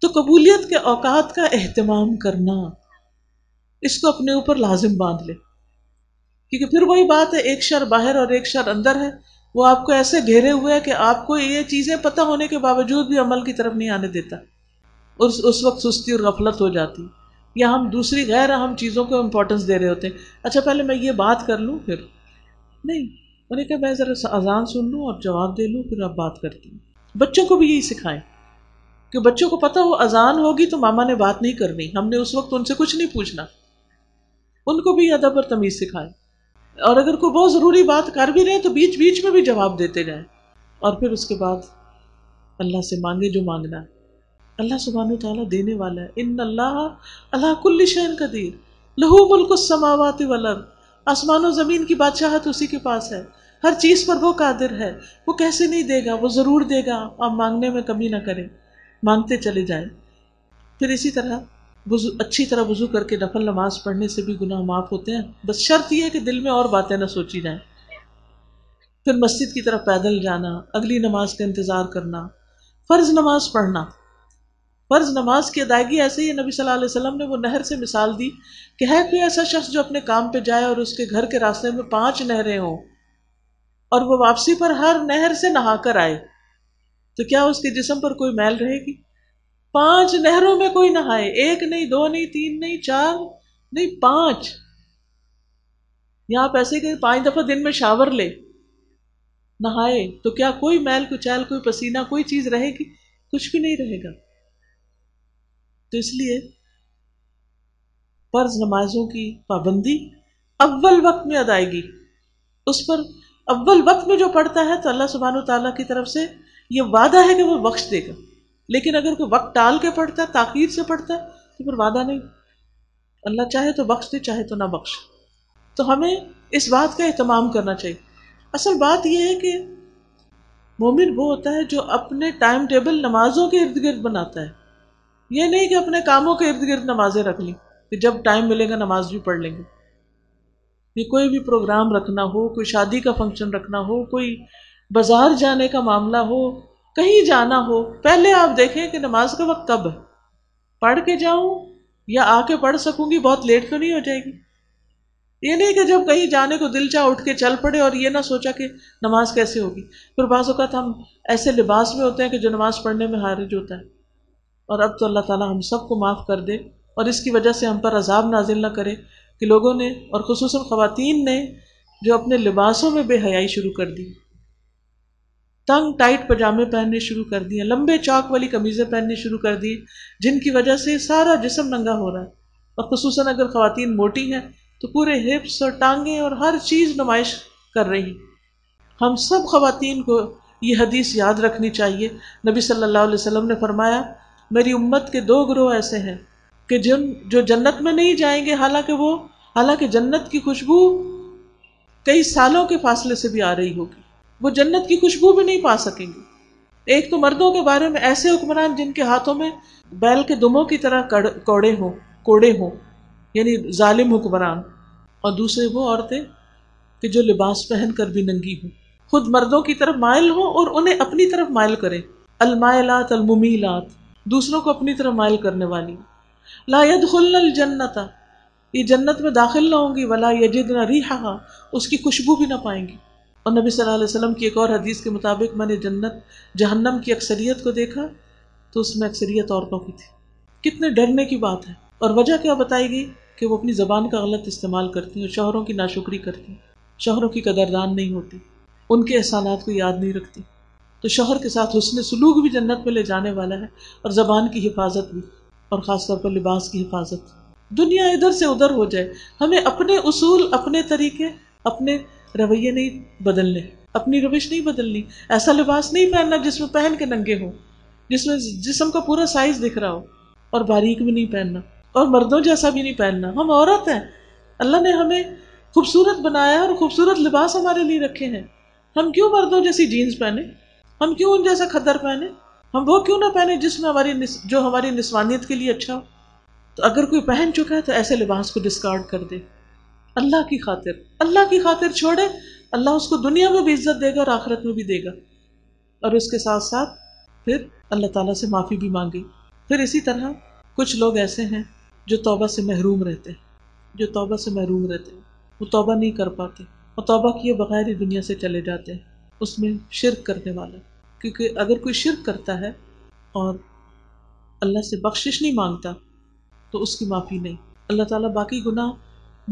تو قبولیت کے اوقات کا اہتمام کرنا، اس کو اپنے اوپر لازم باندھ لے۔ کیونکہ پھر وہی بات ہے، ایک شر باہر اور ایک شر اندر ہے۔ وہ آپ کو ایسے گھیرے ہوئے ہے کہ آپ کو یہ چیزیں پتہ ہونے کے باوجود بھی عمل کی طرف نہیں آنے دیتا۔ اس اس وقت سستی اور غفلت ہو جاتی۔ یا ہم دوسری غیر اہم چیزوں کو امپورٹنس دے رہے ہوتے ہیں۔ اچھا پہلے میں یہ بات کر لوں، پھر۔ نہیں، انہیں کہ میں ذرا اذان سن لوں اور جواب دے لوں، پھر آپ بات کرتی ہوں بچوں کو بھی یہی سکھائیں کہ بچوں کو پتا ہو، اذان ہوگی تو ماما نے بات نہیں کرنی۔ ہم نے اس وقت ان سے کچھ نہیں پوچھنا۔ ان کو بھی ادب اور تمیز سکھائے اور اگر کوئی بہت ضروری بات کر بھی رہے تو بیچ بیچ میں بھی جواب دیتے جائیں۔ اور پھر اس کے بعد اللہ سے مانگے جو مانگنا ہے۔ اللہ سبحانہ تعالیٰ دینے والا ہے۔ ان اللہ اللہ کل شہر قدیر۔ لہو ملک السماوات والارض۔ آسمان و زمین کی بادشاہت اسی کے پاس ہے۔ ہر چیز پر وہ قادر ہے۔ وہ کیسے نہیں دے گا؟ وہ ضرور دے گا۔ آپ مانگنے میں کمی نہ کریں۔ مانگتے چلے جائیں۔ پھر اسی طرح اچھی طرح وضو کر کے نفل نماز پڑھنے سے بھی گناہ معاف ہوتے ہیں۔ بس شرط یہ ہے کہ دل میں اور باتیں نہ سوچی جائیں۔ پھر مسجد کی طرف پیدل جانا، اگلی نماز کا انتظار کرنا، فرض نماز پڑھنا۔ فرض نماز کی ادائیگی ایسے ہی نبی صلی اللہ علیہ وسلم نے وہ نہر سے مثال دی کہ ہے کوئی ایسا شخص جو اپنے کام پہ جائے اور اس کے گھر کے راستے میں پانچ نہریں ہوں اور وہ واپسی پر ہر نہر سے نہا کر آئے۔ تو کیا اس کے جسم پر کوئی میل رہے گی؟ پانچ نہروں میں کوئی نہائے، ایک نہیں، دو نہیں، تین نہیں، چار نہیں، پانچ۔ یا آپ ایسے کہ پانچ دفعہ دن میں شاور لے نہائے، تو کیا کوئی میل کچیل کوئی پسینہ، کوئی چیز رہے گی؟ کچھ بھی نہیں رہے گا۔ تو اس لیے فرض نمازوں کی پابندی اول وقت میں ادائیگی۔ اس پر اول وقت میں جو پڑھتا ہے، تو اللہ سبحانہ و تعالیٰ کی طرف سے یہ وعدہ ہے کہ وہ بخش دے گا۔ لیکن اگر کوئی وقت ٹال کے پڑھتا ہے، تاخیر سے پڑھتا ہے، تو پھر وعدہ نہیں۔ اللہ چاہے تو بخش دے، چاہے تو نہ بخش۔ تو ہمیں اس بات کا اہتمام کرنا چاہیے۔ اصل بات یہ ہے کہ مومن وہ ہوتا ہے جو اپنے ٹائم ٹیبل نمازوں کے ارد گرد بناتا ہے۔ یہ نہیں کہ اپنے کاموں کے ارد گرد نمازیں رکھ لیں کہ جب ٹائم ملے گا نماز بھی پڑھ لیں گے۔ یہ کوئی بھی پروگرام رکھنا ہو، کوئی شادی کا فنکشن رکھنا ہو، کوئی بازار جانے کا معاملہ ہو کہیں جانا ہو، پہلے آپ دیکھیں کہ نماز کا وقت کب ہے۔ پڑھ کے جاؤں یا آ کے پڑھ سکوں گی، بہت لیٹ تو نہیں ہو جائے گی۔ یہ نہیں کہ جب کہیں جانے کو دل چاہ اٹھ کے چل پڑے اور یہ نہ سوچا کہ نماز کیسے ہوگی۔ پھر بعض اوقات ہم ایسے لباس میں ہوتے ہیں کہ جو نماز پڑھنے میں حارج ہوتا ہے۔ اور اب تو اللہ تعالیٰ ہم سب کو معاف کر دے اور اس کی وجہ سے ہم پر عذاب نازل نہ کرے کہ لوگوں نے اور خصوصاً خواتین نے جو اپنے لباسوں میں بے حیائی شروع کر دی۔ تنگ ٹائٹ پجامے پہننے شروع کر دیے، لمبے چاک والی قمیضیں پہننے شروع کر دی، جن کی وجہ سے سارا جسم ننگا ہو رہا ہے۔ اور خصوصاً اگر خواتین موٹی ہیں، تو پورے ہپس اور ٹانگیں اور ہر چیز نمائش کر رہی ہم سب خواتین کو یہ حدیث یاد رکھنی چاہیے۔ نبی صلی اللہ علیہ وسلم نے فرمایا، میری امت کے دو گروہ ایسے ہیں کہ جن، جو جنت میں نہیں جائیں گے، حالانکہ وہ، حالانکہ جنت کی خوشبو کئی سالوں کے فاصلے سے بھی آ رہی ہوگی۔ وہ جنت کی خوشبو بھی نہیں پا سکیں گے۔ ایک تو مردوں کے بارے میں ایسے حکمران جن کے ہاتھوں میں بیل کے دموں کی طرح کوڑے ہوں کوڑے ہوں یعنی ظالم حکمران۔ اور دوسرے وہ عورتیں کہ جو لباس پہن کر بھی ننگی ہوں۔ خود مردوں کی طرف مائل ہوں اور انہیں اپنی طرف مائل کرے المائلات الممیلات، دوسروں کو اپنی طرف مائل کرنے والی۔ لا يدخلن الجنت یہ جنت میں داخل نہ ہوں گی، ولا یجدن ریحا اس کی خوشبو بھی نہ پائیں گی۔ اور نبی صلی اللہ علیہ وسلم کی ایک اور حدیث کے مطابق میں نے جنت، جہنم کی اکثریت کو دیکھا تو اس میں اکثریت عورتوں کی تھی۔ کتنے ڈرنے کی بات ہے۔ اور وجہ کیا بتائی گئی؟ کہ وہ اپنی زبان کا غلط استعمال کرتی ہیں اور شوہروں کی ناشکری کرتی ہیں۔ شوہروں کی قدردان نہیں ہوتی۔ ان کے احسانات کو یاد نہیں رکھتی۔ تو شوہر کے ساتھ حسن سلوک بھی جنت میں لے جانے والا ہے اور زبان کی حفاظت بھی، اور خاص طور پر لباس کی حفاظت۔ دنیا ادھر سے ادھر ہو جائے۔ ہمیں اپنے اصول، اپنے طریقے، اپنے رویے نہیں بدلنے، اپنی روش نہیں بدلنی، ایسا لباس نہیں پہننا جس میں پہن کے ننگے ہوں، جس میں جسم کا پورا سائز دکھ رہا ہو، اور باریک بھی نہیں پہننا، اور مردوں جیسا بھی نہیں پہننا۔ ہم عورت ہیں۔ اللہ نے ہمیں خوبصورت بنایا اور خوبصورت لباس ہمارے لیے رکھے ہیں۔ ہم کیوں مردوں جیسی جینس پہنے ہم کیوں ان جیسا کھدر پہنے ہم وہ کیوں نہ پہنے جس میں ہماری جو ہماری نسوانیت کے لیے اچھا ہو؟ تو اگر کوئی پہن چکا ہے تو ایسے لباس کو ڈسکارڈ کر دے۔ اللہ کی خاطر، اللہ کی خاطر چھوڑے، اللہ اس کو دنیا میں بھی عزت دے گا اور آخرت میں بھی دے گا۔ اور اس کے ساتھ ساتھ پھر اللہ تعالیٰ سے معافی بھی مانگے پھر اسی طرح کچھ لوگ ایسے ہیں جو توبہ سے محروم رہتے ہیں، جو توبہ سے محروم رہتے ہیں، وہ توبہ نہیں کر پاتے اور توبہ کیے بغیر ہی دنیا سے چلے جاتے ہیں۔ اس میں شرک کرنے والا، کیونکہ اگر کوئی شرک کرتا ہے اور اللہ سے بخشش نہیں مانگتا، تو اس کی معافی نہیں۔ اللہ تعالیٰ باقی گناہ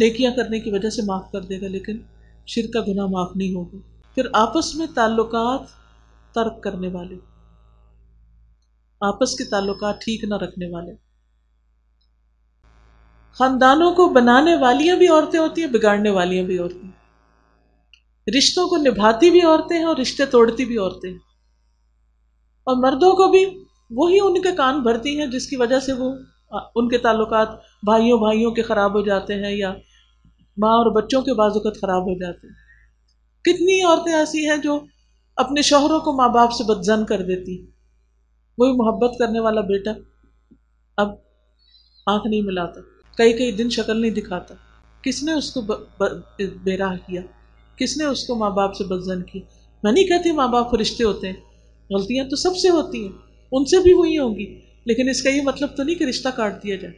نیکیاں کرنے کی وجہ سے معاف کر دے گا، لیکن شرک کا گناہ معاف نہیں ہوگا۔ پھر آپس میں تعلقات ترک کرنے والے، آپس کے تعلقات ٹھیک نہ رکھنے والے۔ خاندانوں کو بنانے والیاں بھی عورتیں ہوتی ہیں، بگاڑنے والیاں بھی عورتیں رشتوں کو نبھاتی بھی عورتیں ہیں اور رشتے توڑتی بھی عورتیں ہیں۔ اور مردوں کو بھی وہی ان کے کان بھرتی ہیں جس کی وجہ سے وہ ان کے تعلقات بھائیوں بھائیوں کے خراب ہو جاتے ہیں یا ماں اور بچوں کے بازوقت خراب ہو جاتے ہیں۔ کتنی عورتیں ایسی ہیں جو اپنے شوہروں کو ماں باپ سے بدزن کر دیتی وہی محبت کرنے والا بیٹا اب آنکھ نہیں ملاتا، کئی کئی دن شکل نہیں دکھاتا۔ کس نے اس کو بے راہ کیا؟ کس نے اس کو ماں باپ سے بدزن کی؟ میں نہیں کہتی ماں باپ فرشتے ہوتے ہیں۔ غلطیاں تو سب سے ہوتی ہیں، ان سے بھی ہوئی ہوں گی۔ لیکن اس کا یہ مطلب تو نہیں کہ رشتہ کاٹ دیا جائے،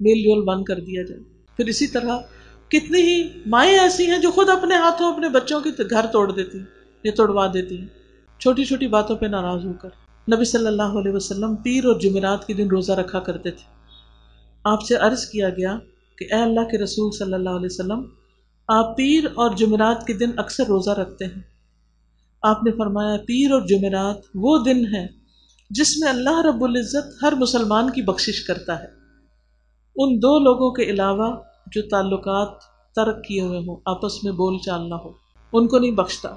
میل جول بند کر دیا جائے۔ پھر اسی طرح کتنی ہی مائیں ایسی ہیں جو خود اپنے ہاتھوں اپنے بچوں کے گھر توڑ دیتی ہیں، یا توڑوا دیتی ہیں۔ چھوٹی چھوٹی باتوں پہ ناراض ہو کر نبی صلی اللہ علیہ وسلم پیر اور جمعرات کے دن روزہ رکھا کرتے تھے۔ آپ سے عرض کیا گیا کہ اے اللہ کے رسول صلی اللہ علیہ وسلم، آپ پیر اور جمعرات کے دن اکثر روزہ رکھتے ہیں۔ آپ نے فرمایا، پیر اور جمعرات وہ دن ہے جس میں اللہ رب العزت ہر مسلمان کی بخشش کرتا ہے۔ ان دو لوگوں کے علاوہ جو تعلقات ترک کیے ہوئے ہوں، آپس میں بول چال نہ ہو۔ ان کو نہیں بخشتا۔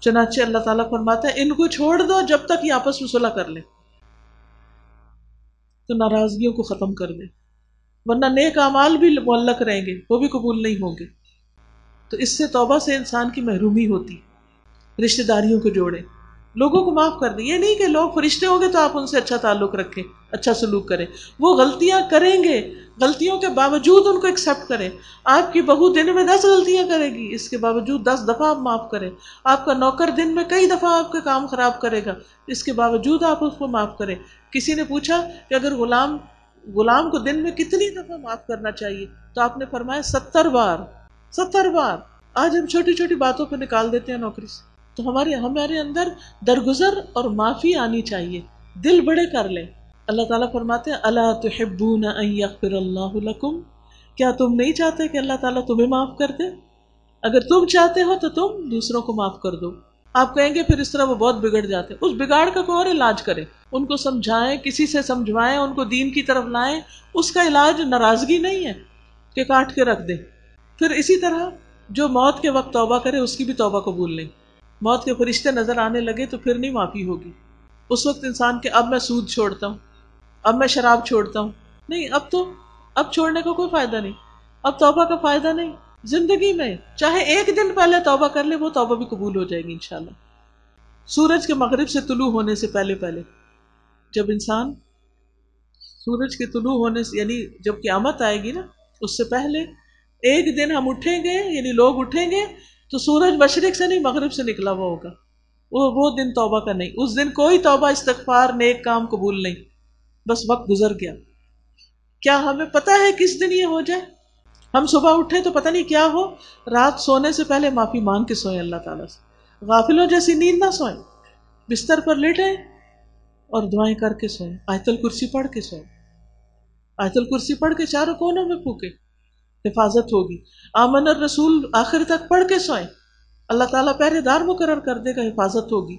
چنانچہ اللہ تعالیٰ فرماتا ہے، ان کو چھوڑ دو جب تک یہ آپس میں صلح کر لیں۔ تو ناراضگیوں کو ختم کر دے ورنہ نیک اعمال بھی معلق رہیں گے، وہ بھی قبول نہیں ہوں گے۔ تو اس سے توبہ سے انسان کی محرومی ہوتی۔ رشتے داریوں کو جوڑے لوگوں کو معاف کر دیں۔ یہ نہیں کہ لوگ فرشتے ہوں گے تو آپ ان سے اچھا تعلق رکھیں اچھا سلوک کریں۔ وہ غلطیاں کریں گے غلطیوں کے باوجود ان کو ایکسیپٹ کریں آپ کی بہو دن میں دس غلطیاں کرے گی، اس کے باوجود دس دفعہ آپ معاف کریں آپ کا نوکر دن میں کئی دفعہ آپ کا کام خراب کرے گا، اس کے باوجود آپ اس کو معاف کریں کسی نے پوچھا کہ اگر غلام غلام کو دن میں کتنی دفعہ معاف کرنا چاہیے، تو آپ نے فرمایا ستر بار ستر بار۔ آج ہم چھوٹی چھوٹی باتوں پہ نکال دیتے ہیں نوکری سے۔ تو ہمارے ہمارے اندر درگزر اور معافی آنی چاہیے۔ دل بڑے کر لیں۔ اللہ تعالیٰ فرماتے ہیں اللہ تحبون ان یغفر اللہ لکم؟ کیا تم نہیں چاہتے کہ اللہ تعالیٰ تمہیں معاف کر دے؟ اگر تم چاہتے ہو تو تم دوسروں کو معاف کر دو۔ آپ کہیں گے پھر اس طرح وہ بہت بگڑ جاتے اس بگاڑ کا کوئی اور علاج کرے ان کو سمجھائیں، کسی سے سمجھوائیں، ان کو دین کی طرف لائیں۔ اس کا علاج ناراضگی نہیں ہے کہ کاٹ کے رکھ دیں۔ پھر اسی طرح جو موت کے وقت توبہ کرے، اس کی بھی توبہ قبول نہیں موت کے فرشتے نظر آنے لگے تو پھر نہیں معافی ہوگی۔ اس وقت انسان کے اب میں سود چھوڑتا ہوں۔ اب میں شراب چھوڑتا ہوں۔ نہیں، اب تو، اب چھوڑنے کا کوئی فائدہ نہیں۔ اب توبہ کا فائدہ نہیں۔ زندگی میں چاہے ایک دن پہلے توبہ کر لے، وہ توبہ بھی قبول ہو جائے گی انشاءاللہ۔ سورج کے مغرب سے طلوع ہونے سے پہلے پہلے۔ جب انسان سورج کے طلوع ہونے سے یعنی جب قیامت آئے گی نا، اس سے پہلے ایک دن ہم اٹھیں گے یعنی لوگ اٹھیں گے، تو سورج مشرق سے نہیں، مغرب سے نکلا ہوا ہوگا۔ وہ وہ دن توبہ کا نہیں۔ اس دن کوئی توبہ، استغفار، نیک کام قبول نہیں۔ بس وقت گزر گیا۔ کیا ہمیں پتا ہے کس دن یہ ہو جائے؟ ہم صبح اٹھے تو پتہ نہیں کیا ہو۔ رات سونے سے پہلے معافی مانگ کے سوئیں اللہ تعالیٰ سے۔ غافلوں جیسی نیند نہ سوئیں بستر پر لیٹیں اور دعائیں کر کے سوئیں آیت الکرسی پڑھ کے سوئیں آیت الکرسی پڑھ کے چاروں کونوں میں پھوکے حفاظت ہوگی۔ آمن الرسول آخر تک پڑھ کے سوئیں اللہ تعالیٰ پہرے دار مقرر کر دے گا، حفاظت ہوگی۔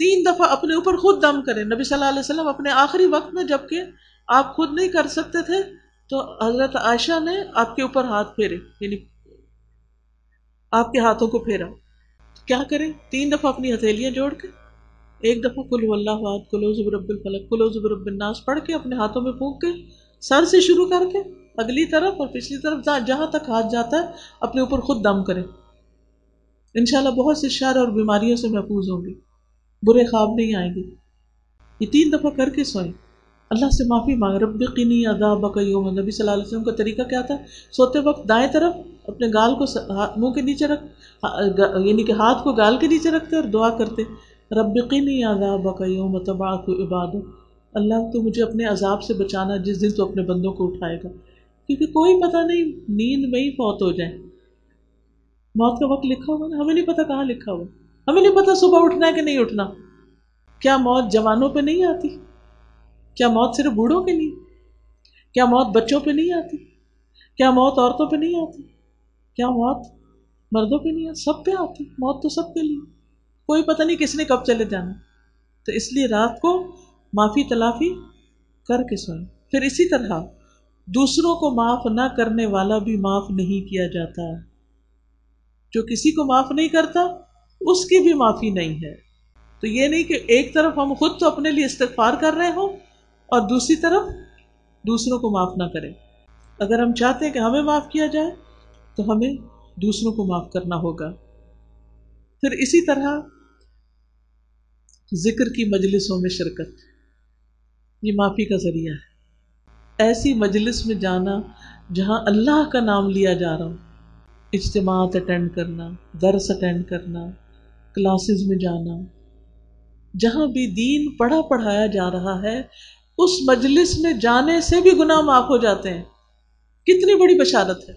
تین دفعہ اپنے اوپر خود دم کریں۔ نبی صلی اللہ علیہ وسلم اپنے آخری وقت میں جبکہ آپ خود نہیں کر سکتے تھے، تو حضرت عائشہ نے آپ کے اوپر ہاتھ پھیرے یعنی آپ کے ہاتھوں کو پھیرا۔ کیا کریں؟ تین دفعہ اپنی ہتھیلیاں جوڑ کے، ایک دفعہ کلو اللہ کلو زبر الفلق کلو زبر الناس پڑھ کے اپنے ہاتھوں میں پھونک کے سر سے شروع کر کے اگلی طرف اور پچھلی طرف جہاں تک ہاتھ جاتا ہے، اپنے اوپر خود دم کریں۔ انشاءاللہ بہت سے شر اور بیماریوں سے محفوظ ہوں گے۔ برے خواب نہیں آئیں گے۔ یہ تین دفعہ کر کے سوئیں۔ اللہ سے معافی مانگ۔ رب قینی عذاب کا نبی صلی اللہ علیہ وسلم کا طریقہ کیا تھا؟ سوتے وقت دائیں طرف اپنے گال کو منہ کے نیچے رکھ۔ یعنی کہ ہاتھ کو گال کے نیچے رکھتے اور دعا کرتے۔ رب قینی عذاب کا یوم تبا کو عباد اللہ تو مجھے اپنے عذاب سے بچانا جس دن تو اپنے بندوں کو اٹھائے گا۔ کیونکہ کوئی پتہ نہیں، نیند میں ہی فوت ہو جائے موت کا وقت لکھا ہوا نا، ہمیں نہیں پتا کہاں لکھا ہوا۔ ہمیں نہیں پتا صبح اٹھنا ہے کہ نہیں اٹھنا۔ کیا موت جوانوں پہ نہیں آتی؟ کیا موت صرف بوڑھوں کے لیے؟ کیا موت بچوں پہ نہیں آتی؟ کیا موت عورتوں پہ نہیں آتی؟ کیا موت مردوں پہ نہیں آتی؟ سب پہ آتی۔ موت تو سب کے لیے۔ کوئی پتہ نہیں کس نے کب چلے جانا۔ تو اس لیے رات کو معافی تلافی کر کے سوئیں۔ پھر اسی طرح دوسروں کو معاف نہ کرنے والا بھی معاف نہیں کیا جاتا۔ جو کسی کو معاف نہیں کرتا اس کی بھی معافی نہیں ہے۔ تو یہ نہیں کہ ایک طرف ہم خود تو اپنے لیے استغفار کر رہے ہوں اور دوسری طرف دوسروں کو معاف نہ کریں۔ اگر ہم چاہتے ہیں کہ ہمیں معاف کیا جائے، تو ہمیں دوسروں کو معاف کرنا ہوگا۔ پھر اسی طرح ذکر کی مجلسوں میں شرکت۔ یہ معافی کا ذریعہ ہے۔ ایسی مجلس میں جانا جہاں اللہ کا نام لیا جا رہا ہوں اجتماعات اٹینڈ کرنا، درس اٹینڈ کرنا کلاسز میں جانا۔ جہاں بھی دین پڑھا پڑھایا جا رہا ہے، اس مجلس میں جانے سے بھی گناہ معاف ہو جاتے ہیں۔ کتنی بڑی بشارت ہے۔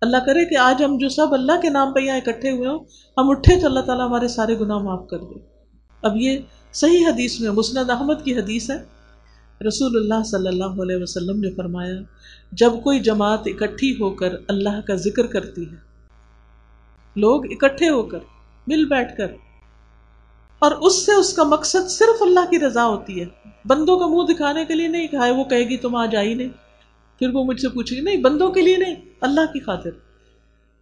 اللہ کرے کہ آج ہم جو سب اللہ کے نام پہ یہاں اکٹھے ہوئے ہوں، ہم اٹھے تو اللہ تعالیٰ ہمارے سارے گناہ معاف کر دے۔ اب یہ صحیح حدیث میں، مسند احمد کی حدیث ہے۔ رسول اللہ صلی اللہ علیہ وسلم نے فرمایا، جب کوئی جماعت اکٹھی ہو کر اللہ کا ذکر کرتی ہے، لوگ اکٹھے ہو کر مل بیٹھ کر۔ اور اس سے اس کا مقصد صرف اللہ کی رضا ہوتی ہے۔ بندوں کا منہ دکھانے کے لیے نہیں کہا وہ کہے گی تم آج آئی نہیں۔ پھر وہ مجھ سے پوچھے گی، نہیں، بندوں کے لیے نہیں، اللہ کی خاطر۔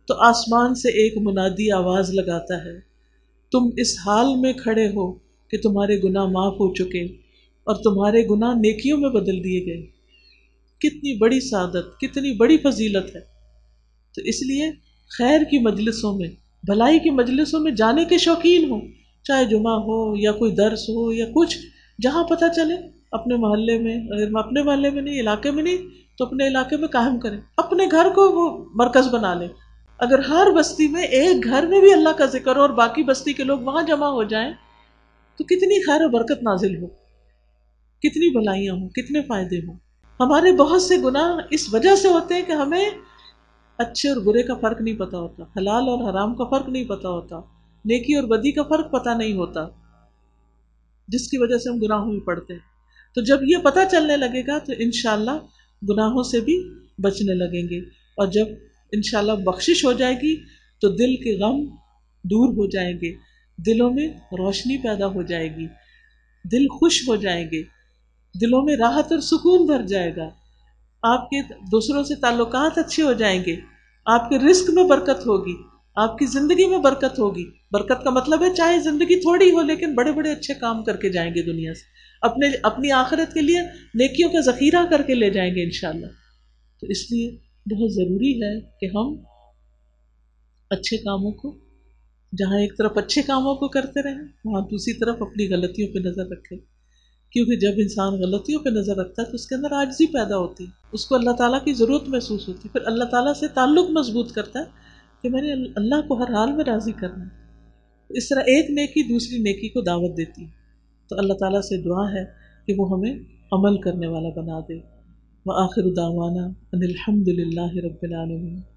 تو آسمان سے ایک منادی آواز لگاتا ہے، تم اس حال میں کھڑے ہو کہ تمہارے گناہ معاف ہو چکے اور تمہارے گناہ نیکیوں میں بدل دیے گئے۔ کتنی بڑی سعادت، کتنی بڑی فضیلت ہے۔ تو اس لیے خیر کی مجلسوں میں بھلائی کی مجلسوں میں جانے کے شوقین ہوں، چاہے جمعہ ہو یا کوئی درس ہو یا کچھ، جہاں پتہ چلے، اپنے محلے میں، اگر اپنے محلے میں نہیں، علاقے میں نہیں، تو اپنے علاقے میں قائم کریں۔ اپنے گھر کو وہ مرکز بنا لیں۔ اگر ہر بستی میں ایک گھر میں بھی اللہ کا ذکر ہو اور باقی بستی کے لوگ وہاں جمع ہو جائیں، تو کتنی خیر و برکت نازل ہو۔ کتنی بھلائیاں ہوں، کتنے فائدے ہوں۔ ہمارے بہت سے گناہ اس وجہ سے ہوتے ہیں کہ ہمیں اچھے اور برے کا فرق نہیں پتا ہوتا، حلال اور حرام کا فرق نہیں پتا ہوتا، نیکی اور بدی کا فرق پتا نہیں ہوتا، جس کی وجہ سے ہم گناہوں میں پڑتے ہیں۔ تو جب یہ پتہ چلنے لگے گا تو انشاءاللہ گناہوں سے بھی بچنے لگیں گے۔ اور جب انشاءاللہ بخشش ہو جائے گی تو دل کے غم دور ہو جائیں گے، دلوں میں روشنی پیدا ہو جائے گی، دل خوش ہو جائیں گے، دلوں میں راحت اور سکون بھر جائے گا۔ آپ کے دوسروں سے تعلقات اچھے ہو جائیں گے۔ آپ کے رزق میں برکت ہوگی۔ آپ کی زندگی میں برکت ہوگی۔ برکت کا مطلب ہے چاہے زندگی تھوڑی ہو لیکن بڑے بڑے اچھے کام کر کے جائیں گے دنیا سے۔ اپنے، اپنی آخرت کے لیے نیکیوں کا ذخیرہ کر کے لے جائیں گے انشاءاللہ۔ تو اس لیے بہت ضروری ہے کہ ہم اچھے کاموں کو، جہاں ایک طرف اچھے کاموں کو کرتے رہیں، وہاں دوسری طرف اپنی غلطیوں پہ نظر رکھیں۔ کیونکہ جب انسان غلطیوں پہ نظر رکھتا ہے تو اس کے اندر آجزی پیدا ہوتی ہے۔ اس کو اللہ تعالیٰ کی ضرورت محسوس ہوتی ہے۔ پھر اللہ تعالیٰ سے تعلق مضبوط کرتا ہے کہ میں نے اللہ کو ہر حال میں راضی کرنا ہے۔ اس طرح ایک نیکی دوسری نیکی کو دعوت دیتی تو اللہ تعالیٰ سے دعا ہے کہ وہ ہمیں عمل کرنے والا بنا دے۔ وہ آخر داوانہ الحمد للہ رب العالمین۔